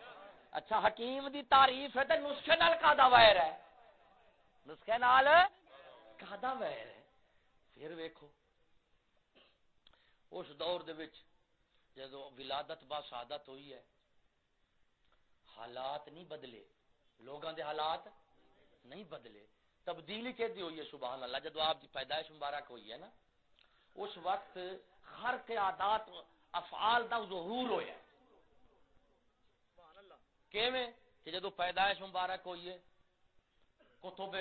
اچھا حکیم دی تعریف ہے تے نسخے نال کا وائر ہے؟ نسخے نال کا وائر ہے۔ پھر ویکھو، اس دور دے وچ جدو ولادت با سعادت ہوئی ہے، حالات نہیں بدلے۔ لوگاں دے حالات نہیں بدلے۔ تبدیلی کہ دی ہوئی ہے، سبحان اللہ۔ جدو آپ دی پیدائش مبارک ہوئی ہے نا، اس وقت ہر کے عادات، افعال دا ظہور ہویا۔ ہے کیویں؟ کہ جدو پیدائش مبارک ہوئی ہے کتب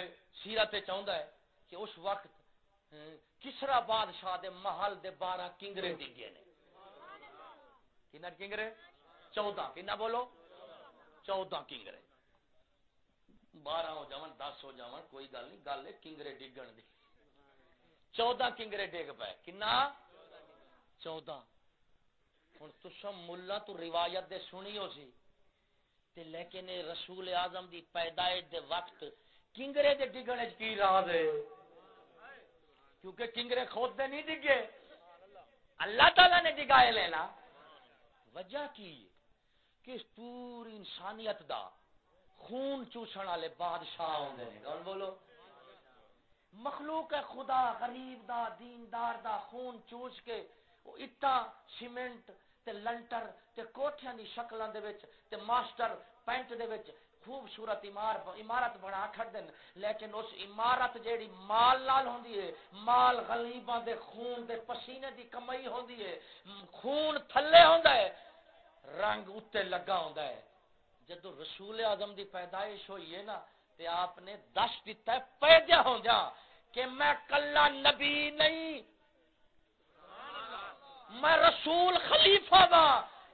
سیرت چاہتا ہے کہ اس وقت کسرا بادشاہ دے محل دے بارہ کنگرے ڈگے نے۔ کنا کنگرے؟ چودہ کنا بولو؟ چودہ کنگرے۔ بارہ ہو جاون دس ہو جاون کوئی گل نہیں گل ہے کنگرے ڈگن دی۔ چودہ کنگرے ڈگ پے۔ کنا؟ چودہ۔ ہوں تسم ملا تو روایت دے سنی ہو سی۔ تے لیکن رسول اعظم دی پیدائش دے وقت کنگرے دے ڈگنے کی راز ہے کیونکہ کنگرے خود دے نہیں ڈگے۔ اللہ تعالی نے ڈگائے لینا۔ وجہ کی؟ کہ پوری انسانیت دا خون چوسن والے بادشاہ ہوندے نے۔ کون بولو؟ مخلوق ہے خدا، غریب دا، دیندار دا، خون چوس کے اٹا، سیمنٹ تے لنٹر تے کوٹھیاں دی شکلاں دے وچ تے ماسٹر پینٹ دے وچ خوبصورت عمارت بنا کھڑ دین لیکن اس عمارت جیڑی مال لال ہوندی ہے، مال غلیباں دے خون دے پسینے دی کمائی ہوندی ہے، خون تھلے ہوندا ہے، رنگ اتے لگا ہوندا ہے۔ جدو رسول اعظم دی پیدائش ہوئی ہے نا، تے آپ نے دس دیتا ہے پیدا ہو کہ میں کلا نبی نہیں میں رسول خلیفہ دا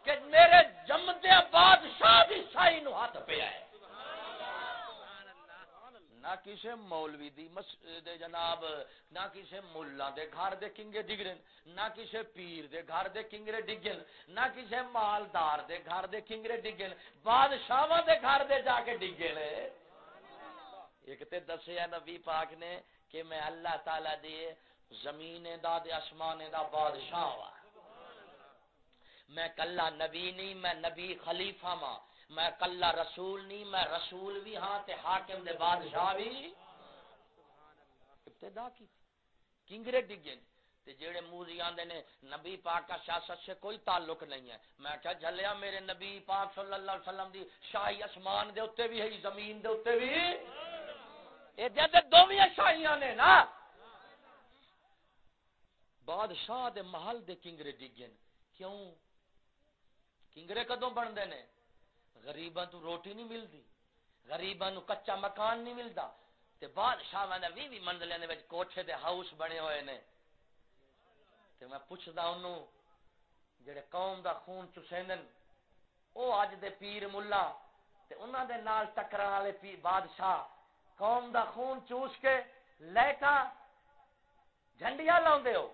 کہ میرے جمدے بادشاہ بھی سائی نو ہاتھ پہ آئے۔ نہ کسی مولوی دی مسجد جناب، نہ کسی ملا دے گھر دے کنگے ڈگرن، نہ کسی پیر دے گھر دے کنگرے ڈگن، نہ کسی مالدار دے گھر دے کنگرے ڈگن بادشاہ دے گھر دے جا کے ڈگن۔ ایک تے دسیا نبی پاک نے کہ میں اللہ تعالی دے زمین دا دے اسمان دا بادشاہ ہوا میں کلا نبی نہیں، میں نبی خلیفہ ماں میں کلا رسول نہیں، میں رسول بھی ہاں تے حاکم دے بادشاہ بھی۔ ابتدا کی کنگرے ڈگن۔ تے جیڑے موزی آندے نے، نبی پاک کا سیاست سے کوئی تعلق نہیں ہے۔ میں کیا جھلیا میرے نبی پاک صلی اللہ علیہ وسلم دی شاہی اسمان دے اوتے بھی ہے زمین دے اوتے بھی۔ اے دے جے دوویں شاہیاں نے نا۔ بادشاہ دے محل دے کنگرے ڈگن۔ کیوں؟ کنگرے کدوں بندے نے غریباں تو روٹی نہیں ملتی، غریباں نو کچا مکان نہیں ملتا۔ تے بادشاہ نے بھی بھی منزلے دے وچ کوٹھے دے ہاؤس بنے ہوئے نے۔ تے میں پوچھدا اونوں، جڑے قوم دا خون چسیندن، او اج دے پیر مولا تے انہاں دے نال ٹکران والے پیر بادشاہ، قوم دا خون چوس کے لے کا جھنڈیاں لاوندے ہو۔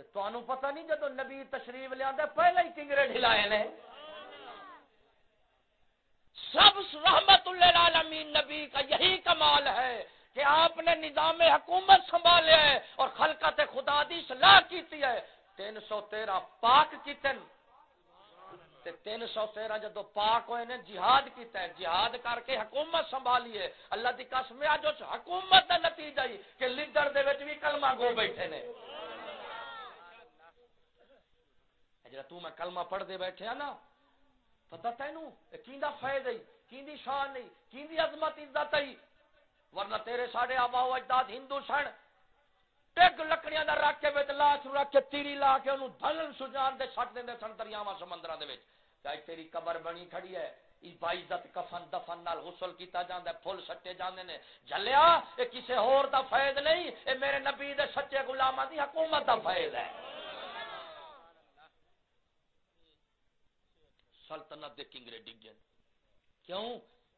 تے تانوں پتہ نہیں جدوں نبی تشریف لے پہلے ہی کنگرے ڈھلائے نے۔ سب رحمت اللہ نبی کا یہی کمال ہے کہ آپ نے نظام حکومت سنبھالے ہے اور خلقت خدا دی صلاح کیتی ہے۔ تین سو تیرہ پاک کیتن۔ تین سو تیرہ جدو پاک ہوئے نے، جہاد کیتا ہے۔ جہاد کر کے حکومت سنبھالی ہے۔ اللہ دی قسم اج اس حکومت کا نتیجہ ہی کہ لیڈر دے وچ بھی کلمہ گو بیٹھے نے۔ جڑا تو میں کلمہ پڑھ دے بیٹھے ہاں نا، پتہ تینوں؟ کیندا فائدہ ہی، کیندی شان نہیں کیندی عظمت عزت ہی۔ ورنہ تیرے ساڈے آبا و اجداد ہندو سن ٹگ لکڑیاں دا رکھ کے وچ، لاش رکھ کے تیری لا کے اونوں دھلن سجان دے سٹ دیندے سن دریاواں سمندراں دے وچ۔ کہ تیری قبر بنی کھڑی ہے؟ اس عزت کفن دفن نال غسل کیتا جاندا ہے پھول سٹے جاندے نے۔ جھلیا، اے کسے ہور دا فیض نہیں، اے میرے نبی دے سچے غلاماں دی حکومت دا فیض ہے۔ سلطنت دے کنگرے ڈگن کیوں؟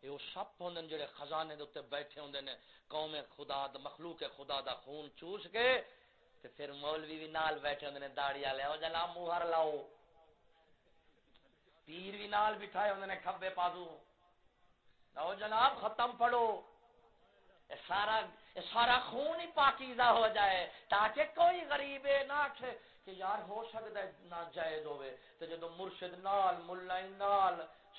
یہ وہ سپ ہوں جڑے خزانے دے بیٹھے ہوں نے۔ قوم خدا دا، مخلوق خدا دا خون چوس کے تے پھر مولوی بھی نال بیٹھے ہوں نے داڑی والے۔ او جناب موہر لاؤ۔ پیر بھی نال بٹھائے ہوں نے کھبے پاسو او جناب، ختم پڑھو۔ اے سارا اے سارا خون ہی پاکیزہ ہو جائے تاکہ کوئی غریب نہ کہ یار ہو سکتا ہے نہ جائز ہوئے تو جدو مرشد نال ملائی نال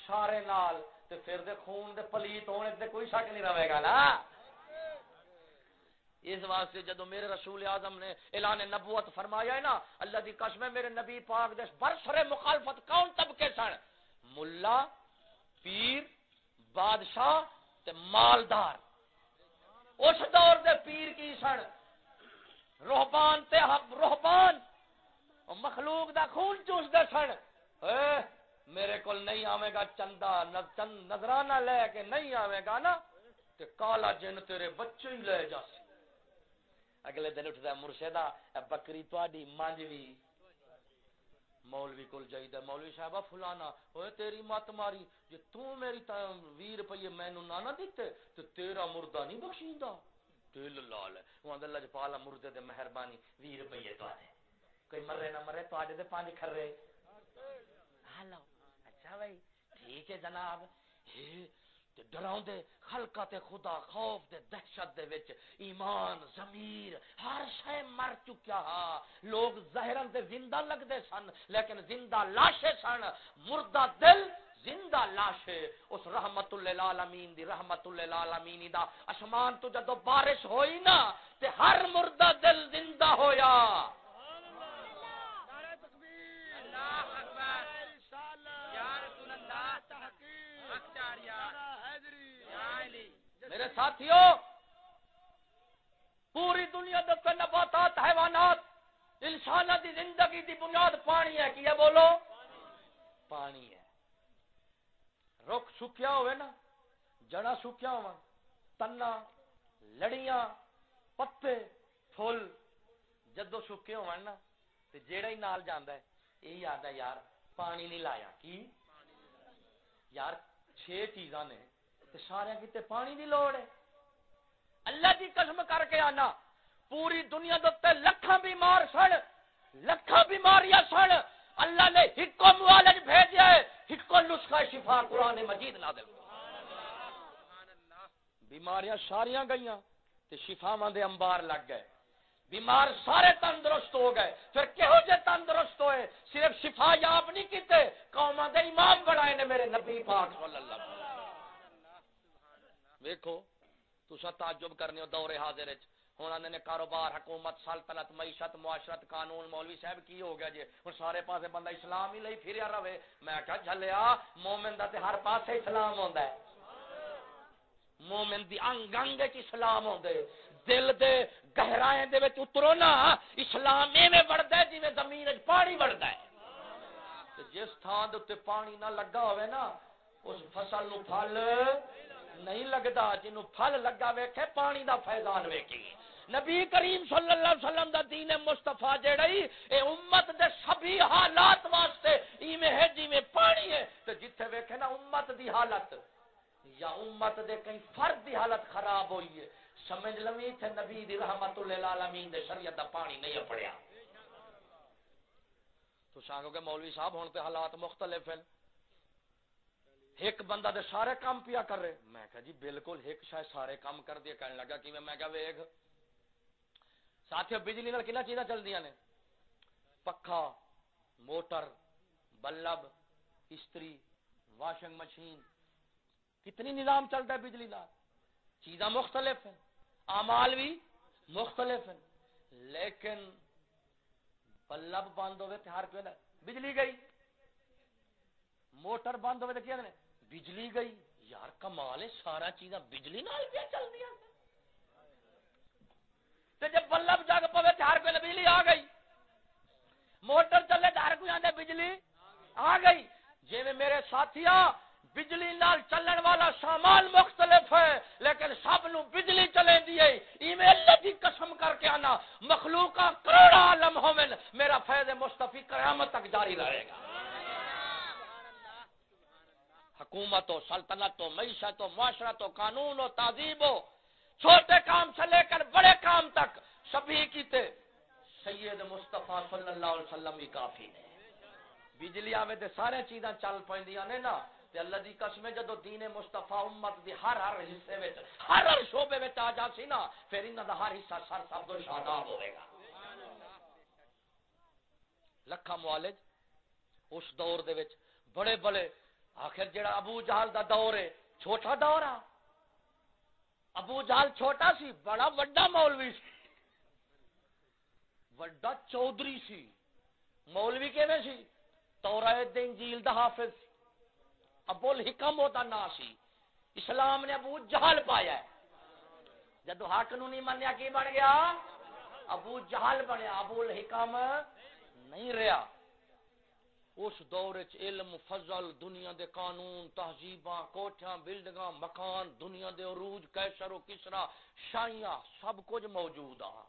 سارے نال تو پھر دے خون دے پلیت ہونے تے کوئی شک نہیں رہے گا نا۔ اس واسطے جدو میرے رسول اعظم نے اعلان نبوت فرمایا ہے نا، اللہ دی قسم میرے نبی پاک دے برسر مخالفت کون طبقے سن؟ ملا، پیر، بادشاہ تے مالدار۔ اس دور دے پیر کی سن؟ روحبان تے روحبان مخلوق دا خون چوس دے سن میرے کو نہیں آوے گا چندہ نظرانہ لے کے نہیں آوے گا نا، تے کالا جن تیرے بچے ہی لے جا سی۔ اگلے دن اٹھتا ہے مرشدہ بکری تواڈی مانج مولوی کول جائیدا مولوی صاحبہ، فلانا اوے تیری مت ماری، جے تو میری تا 20 روپے مینوں نہ نہ دتے تے تیرا مردہ نہیں بخشیندا۔ دل لال ہے۔ وہ اللہ جپالا مردے دے مہربانی 20 روپے تواڈے۔ کوئی مرے نہ مرے تواڈے دے پانچ کھرے ہلو اچھا بھائی، ٹھیک ہے جناب۔ ڈراؤندے خلقت خدا، خوف دے، دہشت دے وچ، ایمان، ضمیر، ہر شے مر چکیا ہا۔ لوگ ظاہرن تے زندہ لگدے سن، لیکن زندہ لاشے سن۔ مردہ دل زندہ لاشے۔ اس رحمت للعالمین دی رحمت للعالمین دا۔ اسمان تو جدو بارش ہوئی نا، تے ہر مردہ دل زندہ ہویا۔ میرے ساتھیوں پوری دنیا دے نباتات حیوانات انسان دی زندگی دی بنیاد پانی ہے کیا بولو؟ پانی ہے۔ رخ سکیا ہوئے نا جڑا سکیا ہوا تنا لڑیاں پتے پھول جدو سکے ہو نا تو جیڑا ہی نال جانا ہے یہی یاد ہے یار پانی نہیں لایا۔ کی؟ یار چھ چیزاں نے سارے کتنے پانی دی لوڑ ہے۔ اللہ کی قسم کر کے آنا، پوری دنیا دے لکھاں بیمار سن، لکھاں بیماریاں سن، اللہ نے ہکو موالج بھیجا ہے، ہکو نسخہ شفا قرآن مجید نہ بیماریاں ساریاں گئیاں تے شفاواں دے انبار لگ گئے۔ بیمار سارے تندرست ہو گئے۔ پھر کہو جے تندرست ہوئے۔ صرف شفا یاب نہیں کیتے، قوماں دے امام بنائے نے میرے نبی پاک صلی اللہ علیہ وسلم۔ ویکھو تسا تعجب کرنے ہو دور حاضر وچ۔ ہن انہاں نے کاروبار، حکومت، سلطنت، معیشت، معاشرت، قانون، مولوی صاحب کی ہو گیا جی؟ ہن سارے پاسے بندہ اسلام ہی لئی پھریا رہے۔ میں کہا، جھلیا، مومن دا تے ہر پاسے اسلام ہوندا ہے۔ مومن دی انگ انگ اسلام ہوندا ہے۔ دل دے گہرائیں دے وچ اترو نا اسلام ایویں بڑھدا ہے، جویں زمین وچ پانی بڑھدا ہے۔ جس تھان دے اوتے پانی نہ لگا ہوئے نا، اس فصل نو پھل نہیں لگتا جنو پھل لگا ویکھے، پانی دا فیضان ویکھی۔ نبی کریم صلی اللہ علیہ وسلم دا دین مصطفیٰ جڑی اے امت دے سبھی حالات واسطے ایویں ہے جویں پانی ہے۔ تے جتھے ویکھے نا، امت دی حالت۔ یا امت دے کئی فرد دی حالت خراب ہوئی ہے۔ سمجھ لوی تے نبی دی رحمت للعالمین دے شریعت دا پانی نہیں پڑیا تو سانگو کہ مولوی صاحب، ہن تے حالات مختلف ہیں۔ ایک بندہ دے سارے کام پیا کر رہے۔ میں کہا جی بالکل ایک شاید سارے کام کر دیا کہنے لگا کہ میں کہا ویگ۔ ساتھی بجلی نال کنا چیزاں چل دیا نے؟ پکھا، موٹر، بلب، استری، واشنگ مشین۔ کتنی نظام چلتا ہے بجلی نال؟ چیزاں مختلف ہیں۔ امال بھی مختلف ہیں، لیکن بلب بند ہوئے تو ہر کوئی بجلی گئی۔ موٹر بند ہوئے تو کیا بجلی گئی۔ یار کمال ہے، سارا چیزاں بجلی نال پہ چل دیا جب بلب جگ پوے تو ہر کوئی بجلی آ گئی۔ موٹر چلے تو ہر کوئی آدھے بجلی آ گئی۔ جی میرے ساتھی بجلی نال چلن والا سامان مختلف ہے، لیکن سب نو بجلی چلے دیے ایویں اللہ کی قسم کر کے آنا۔ مخلوق کروڑا عالم ہومن، میرا فیض مستفی قیامت تک جاری رہے گا۔ حکومت ہو سلطنت ہو معیشت ہو معاشرت ہو قانون ہو تہذیب ہو چھوٹے کام سے لے کر بڑے کام تک، سبھی کیتے سید مصطفیٰ صلی اللہ علیہ وسلم ہی کافی نے۔ بجلی آوے تے سارے چیزاں چل پائندیاں نے نا۔ تے اللہ دی قسم ہے جدو دین مصطفیٰ امت دی ہر ہر حصے وچ، ہر ہر شعبے وچ آ جا سی نا، پھر انہاں دا ہر حصہ سر سب تو شاداب ہوے گا۔ لکھا معالج، اس دور دے وچ بڑے بڑے، آخر جڑا ابو جہل دا دور ہے، چھوٹا دور آ۔ ابو جہل چھوٹا سی، بڑا وڈا مولوی سی۔ وڈا چودھری سی۔ مولوی کیویں سی؟ تورات دے انجیل دا حافظ۔ ابو الحکم ہوتا نا سی۔ اسلام نے ابو جہل پایا ہے۔ جدو حق نو نہیں منیا کی بن گیا؟ ابو جہل بنیا ابو الحکم نہیں رہا اس دور علم فضل، دنیا دے قانون، تہذیباں، کوٹھیاں، بلڈنگاں، مکان، دنیا دے عروج، کیسر و کسرا، شائیاں، سب کچھ موجود آ۔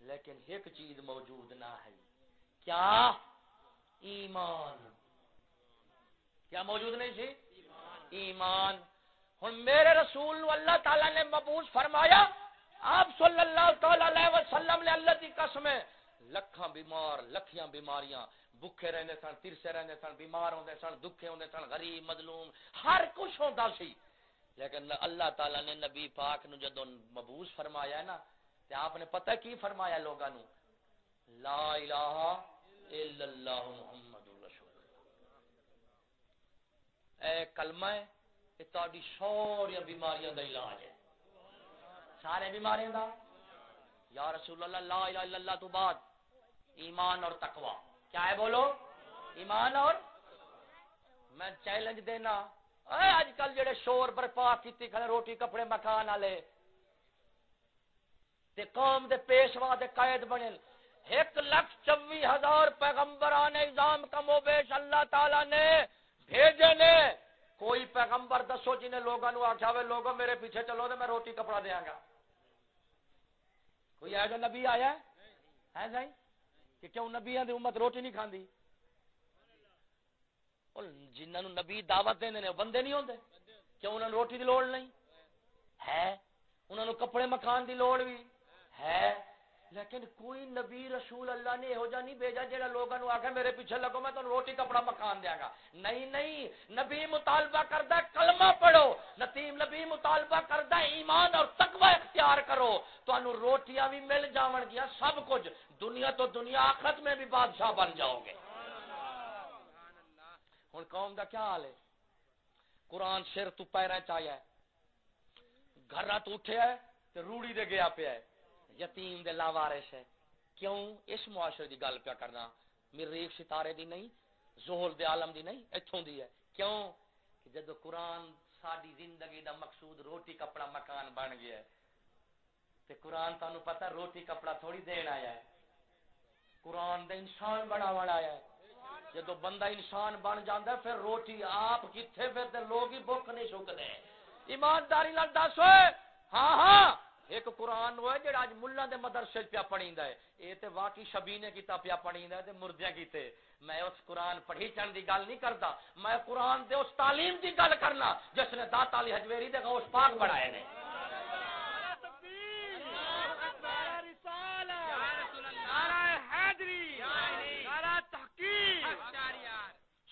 لیکن ایک چیز موجود نہ ہے۔ کیا؟ ایمان۔ کیا موجود نہیں سی ایمان۔ ہوں میرے رسول اللہ تعالی نے مبوس فرمایا، آپ صلی اللہ تعالی علیہ وسلم نے اللہ کی قسم لکھاں بیمار، لکھیاں بیماریاں بکھے رہندے سن، ترسے رہندے سن، بیمار ہوندے سن، دکھے ہوندے سن، غریب، مظلوم، ہر کچھ ہوندا سی۔ لیکن اللہ تعالی نے نبی پاک نو جدوں مبوس فرمایا ہے نا، تے آپ نے پتہ کی فرمایا لوگاں نو؟ لا الہ الا اللہ محمد رسول اے کلمہ ہے یہ تہاڈی ساری بیماریاں دا علاج ہے۔ سارے بیماریاں دا؟ یا رسول اللہ، لا الہ الا اللہ تو بعد۔ ایمان اور تقوی۔ کیا ہے بولو؟ ایمان اور؟ میں چیلنج دینا۔ اے اج کل جڑے شور برپا کیتی کھڑے روٹی کپڑے مکان والے۔ تے قوم دے پیشوا دے قائد بنے۔ ایک لاکھ چوی ہزار پیغمبران نظام کم و بیش اللہ تعالی نے۔ بھیجے نے کوئی پیغمبر دسو جنہیں لوگوں آخیا ہوئے لوگوں میرے پیچھے چلو تو میں روٹی کپڑا دیا گا کوئی ایسا نبی آیا ہے؟ سائی کہ کیوں نبیا کی امت روٹی نہیں کھاندی؟ جنہوں نبی دعوت دے بندے نہیں ہوتے کیوں انہوں نے روٹی کی لوڑ نہیں؟ ہے؟ انہوں نے کپڑے مکان کی لوڑ بھی ہے؟ لیکن کوئی نبی رسول اللہ نے یہو جہ نہیں بھیجا جہاں لوگوں آخر میرے پیچھے لگو، میں تمہیں روٹی کپڑا مکان دیا گا۔ نہیں نہیں، نبی مطالبہ کرتا کلمہ پڑھو۔ نتیم نبی مطالبہ کرتا ایمان اور تقوی اختیار کرو۔ تو روٹیاں بھی مل جاون گیا سب کچھ۔ دنیا تو دنیا، آخرت میں بھی بادشاہ بن جاؤ گے۔ ہوں قوم کا کیا حال ہے؟ قرآن سر تو پیرا چاہیا گھر تو اٹھیا ہے تو روڑی دے گیا پیا ہے۔ یتیم دے لاوارش ہے۔ کیوں؟ اس معاشرے دی گل پیا کرنا۔ مریخ ستارے دی نہیں زہل دے عالم دی نہیں اتوں دی ہے۔ کیوں؟ کہ جب قرآن ساری زندگی دا مقصود روٹی کپڑا مکان بن گیا ہے۔ تے قرآن تانوں پتہ روٹی کپڑا تھوڑی دین آیا ہے۔ قرآن دے انسان بنا بنا آیا ہے۔ جدو بندہ انسان بن جاندہ ہے، پھر روٹی آپ کتھے، پھر تے لوگ ہی بھوک نہیں سکتے۔ ایمانداری لال دس ہوئے ہاں ہاں۔ ایک قرآن وہ ہے جڑا اج ملہ دے مدرسے پیا پڑھیندا ہے۔ اے تے واقعی شبینے کیتا پیا پڑھیندا ہے تے مردیاں کیتے۔ میں اس قرآن پڑھی چن دی گل نہیں کردا۔ میں قرآن دے اس تعلیم دی گل کرنا جس نے داتا علی حجویری دے غوث پاک بنائے نے۔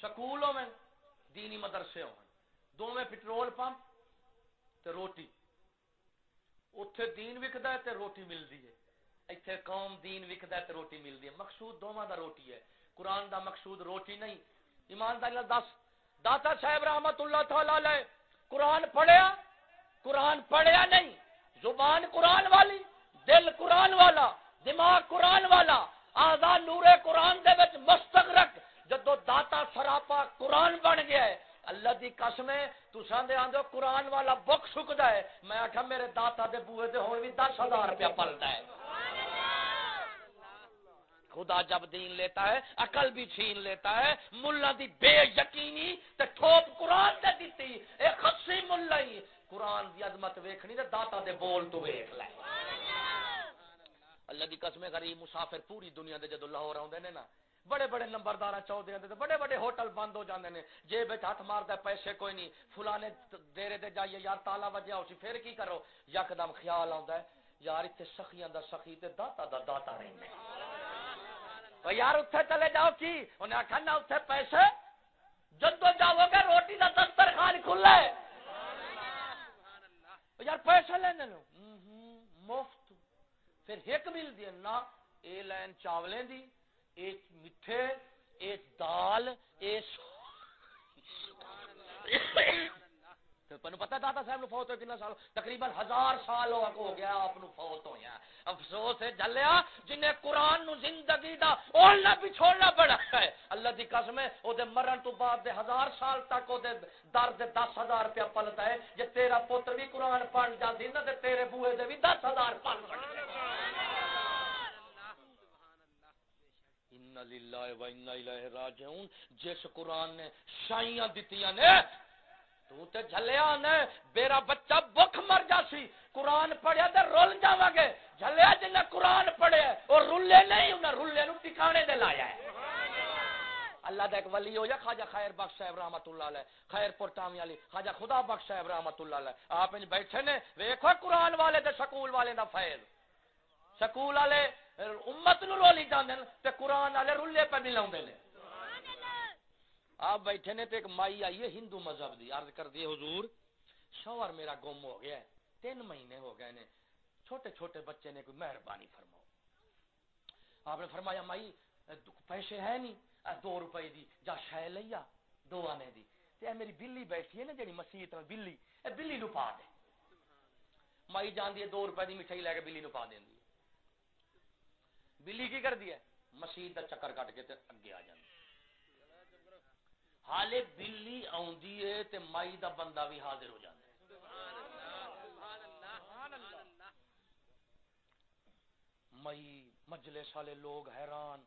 سکولوں میں دینی مدرسے ہوں۔ دو میں پٹرول پمپ تے روٹی۔ اتے دین وکتا ہے تے روٹی ملتی ہے۔ اتنے قوم دین وکتا ہے تے روٹی ملتی ہے۔ مقصود دونوں دا روٹی ہے۔ قرآن دا مقصود روٹی نہیں۔ ایمانداری دس۔ داتا صاحب رحمت اللہ تعالی قرآن پڑھیا؟ قرآن پڑھیا نہیں۔ زبان قرآن والی، دل قرآن والا، دماغ قرآن والا۔ آزاد نور قرآن دے وچ مستغرق جدو داتا سراپا قرآن بن گیا ہے اللہ دی قسم ہے تو ساندے آندے قرآن والا بک سکدا ہے۔ میں آکھا، میرے داتا دے بوئے تے ہون بھی 10000 روپیہ پلتا ہے۔ خدا جب دین لیتا ہے، عقل بھی چھین لیتا ہے۔ ملا دی بے یقینی تے ٹھوپ قرآن تے دیتی اے خصی ملا ہی۔ قرآن دی عظمت ویکھنی تے داتا دے بول تو ویکھ لے۔ اللہ دی قسم غریب مسافر پوری دنیا دے جدو لاہور آوندے نے نا بڑے بڑے نمبردار چودھری آتے بڑے بڑے ہوٹل بند ہو جاندے نے جے بچ ہاتھ ماردا پیسے کوئی نہیں۔ فلانے دیرے دے جائیے، یار تالا وجیا اسی پھر کی کرو؟ یکدم خیال آندا ہے، یار ایتھے سخیاں دا سخی تے داتا دا داتا رہندے۔ او یار اوتھے چلے جاؤ کی؟ انہیں آکھا، نہ اوتھے پیسے، جدو جاؤ گے روٹی دا دسترخوان کھلا ہے یار پیسے لینے لو مفت۔ پھر ایک مل دی، نہ، اے لین چاولیں دی۔ ایک میٹھے، ایک دال، ایک پتا دادا صاحب فوت ہوئے کتنا سال؟ تقریباً ہزار سال ہو گیا آپ فوت ہویا افسوس ہے، جلیا، جنہیں قرآن نو زندگی دا اولنا پچھوڑنا پڑا ہے۔ اللہ دی قسم ہے، او دے مرن تو بعد دے ہزار سال تک او دے درد دس ہزار روپیہ پلتا ہے۔ جے تیرا پوتر بھی قرآن پڑھ جاتی نا، تے تیرے بوئے دے بھی دس ہزار پل سکتے پڑ راجعون۔ جس قرآن نے شائیاں دتیاں نے، تو تے جھلیا نے میرا بچہ بخ مر جاسی قرآن پڑھیا تے رول جاواں گے۔ جھلیا جن قرآن پڑھیا اور رلے نہیں، انہاں رلے نو ٹھکانے دے لایا ہے۔ اللہ دا ایک ولی ہو یا خواجہ خیر بخش صاحب رحمت اللہ علیہ، خیر پور ٹامی علی، خواجہ خدا بخش صاحب رحمت اللہ علیہ۔ آپ بیٹھے نے، ویکھو قرآن والے تے سکول والے دا فیض۔ سکول والے امت نو رولی جاندے تے قرآن والے رلے پہ ملاوندے نے۔ آپ بیٹھے نے تے ایک مائی آئی ہے ہندو مذہب دی، عرض کر دی حضور، شوہر میرا گم ہو گیا ہے، تین مہینے ہو گئے نے۔ چھوٹے چھوٹے بچے نے کوئی مہربانی فرماؤ۔ آپ نے فرمایا، مائی پیسے ہے نہیں دو روپے دی، جا شے لیا دو آنے دی۔ تے اے میری بلی بیٹھی ہے نا جڑی مسیت بلی، اے بلی نو پا دے۔ مائی جان دی دو روپے دی مٹھائی لے کے بلی نو پا دیندی بلی کی کر دی ہے؟ مسیت دا چکر کٹ کے تے اگے آ جاندی حالے بلی آوندی ہے تے مائی دا بندہ بھی حاضر ہو جاندا مئی مجلس والے لوگ حیران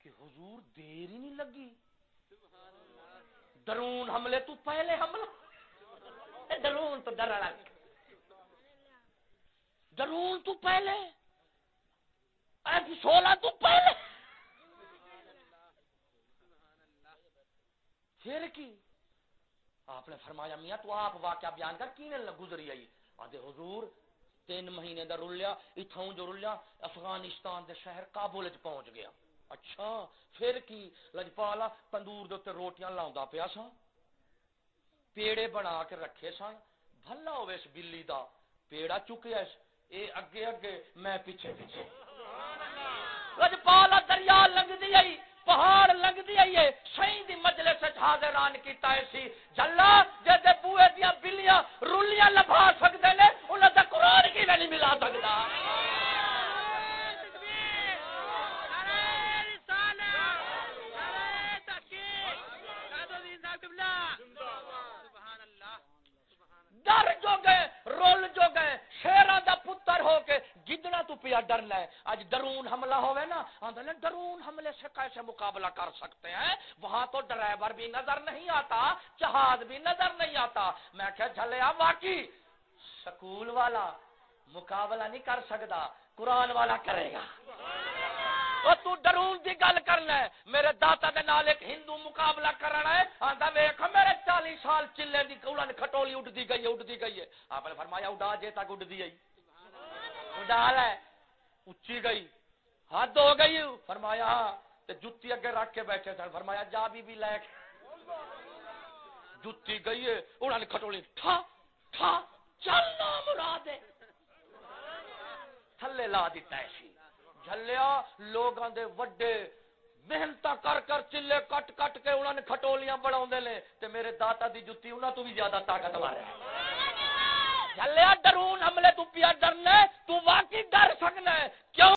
کہ حضور دیر ہی نہیں لگی۔ درون حملے تو پہلے حملہ۔ درون تو ڈر لگ درون تو پہلے۔ سولہ تو پہلے۔ پھر کی؟ آپ نے فرمایا، میاں، تو آپ واقعہ بیان کر کی گزری آئی آدھے حضور، تین مہینے دا رلیا اتھوں جو رلیا، افغانستان دے شہر کابل چ پہنچ گیا۔ اچھا پھر کی؟ لجپالا تندور دے روٹیاں لاؤندا پیا سا پیڑے بنا کے رکھے سن بھلا ہوے اس بلی دا، پیڑا چکیا اس۔ اے اگے اگے، میں پیچھے پیچھے۔ لجپالا دریا لنگ دی آئی، پہاڑ لنگ دی آئی ہے۔ سہی دی مجلس وچ حاضران کیتا ہے سی۔ جلا جے دے بوئے دیاں بلیاں رلیاں لبھا سکدے نے، انہاں دا قرآن کی نہیں ملا سکدا۔ ڈر جو گئے، رول جو گئے شیران دا پتر ہو کے گدنا تو پیا ڈر لے اج ڈرون حملہ ہوئے نا آندھا نے درون حملے سے کیسے مقابلہ کر سکتے ہیں وہاں تو ڈرائیور بھی نظر نہیں آتا جہاز بھی نظر نہیں آتا میں کہ جھلیا واقعی سکول والا مقابلہ نہیں کر سکتا قرآن والا کرے گا وہ تو ڈرون دی گل کرنا ہے میرے داتا دے نال ایک ہندو مقابلہ کرنا ہے۔ آندا ویکھ، میرے 40 سال چلے دی کولن کھٹولی اڑ دی گئی ہے اڑ دی گئی ہے۔ آپ نے فرمایا اڑا جے تک اڑ دی آئی۔ اڑا لے اونچی گئی۔ حد ہو گئی۔ فرمایا، تے جُتی اگے رکھ کے بیٹھے سن۔ فرمایا، جا بی بی لے۔ کے جُتی گئی ہے اڑن کھٹولی ٹھا ٹھا۔ چل چلنا مراد ہے تھلے لا دیتا ہے۔ جھلیا، لوگاں دے وڈے محنت کر کر چلے کٹ کٹ کے انہوں نے کھٹولیاں بڑھاؤندے نے۔ تے میرے داتا دی جتی انہوں تو بھی زیادہ طاقت ہے جھلیا، ڈرون حملے تو پیا ڈرنا تو واقعی ڈر سکنا ہے۔ کیوں؟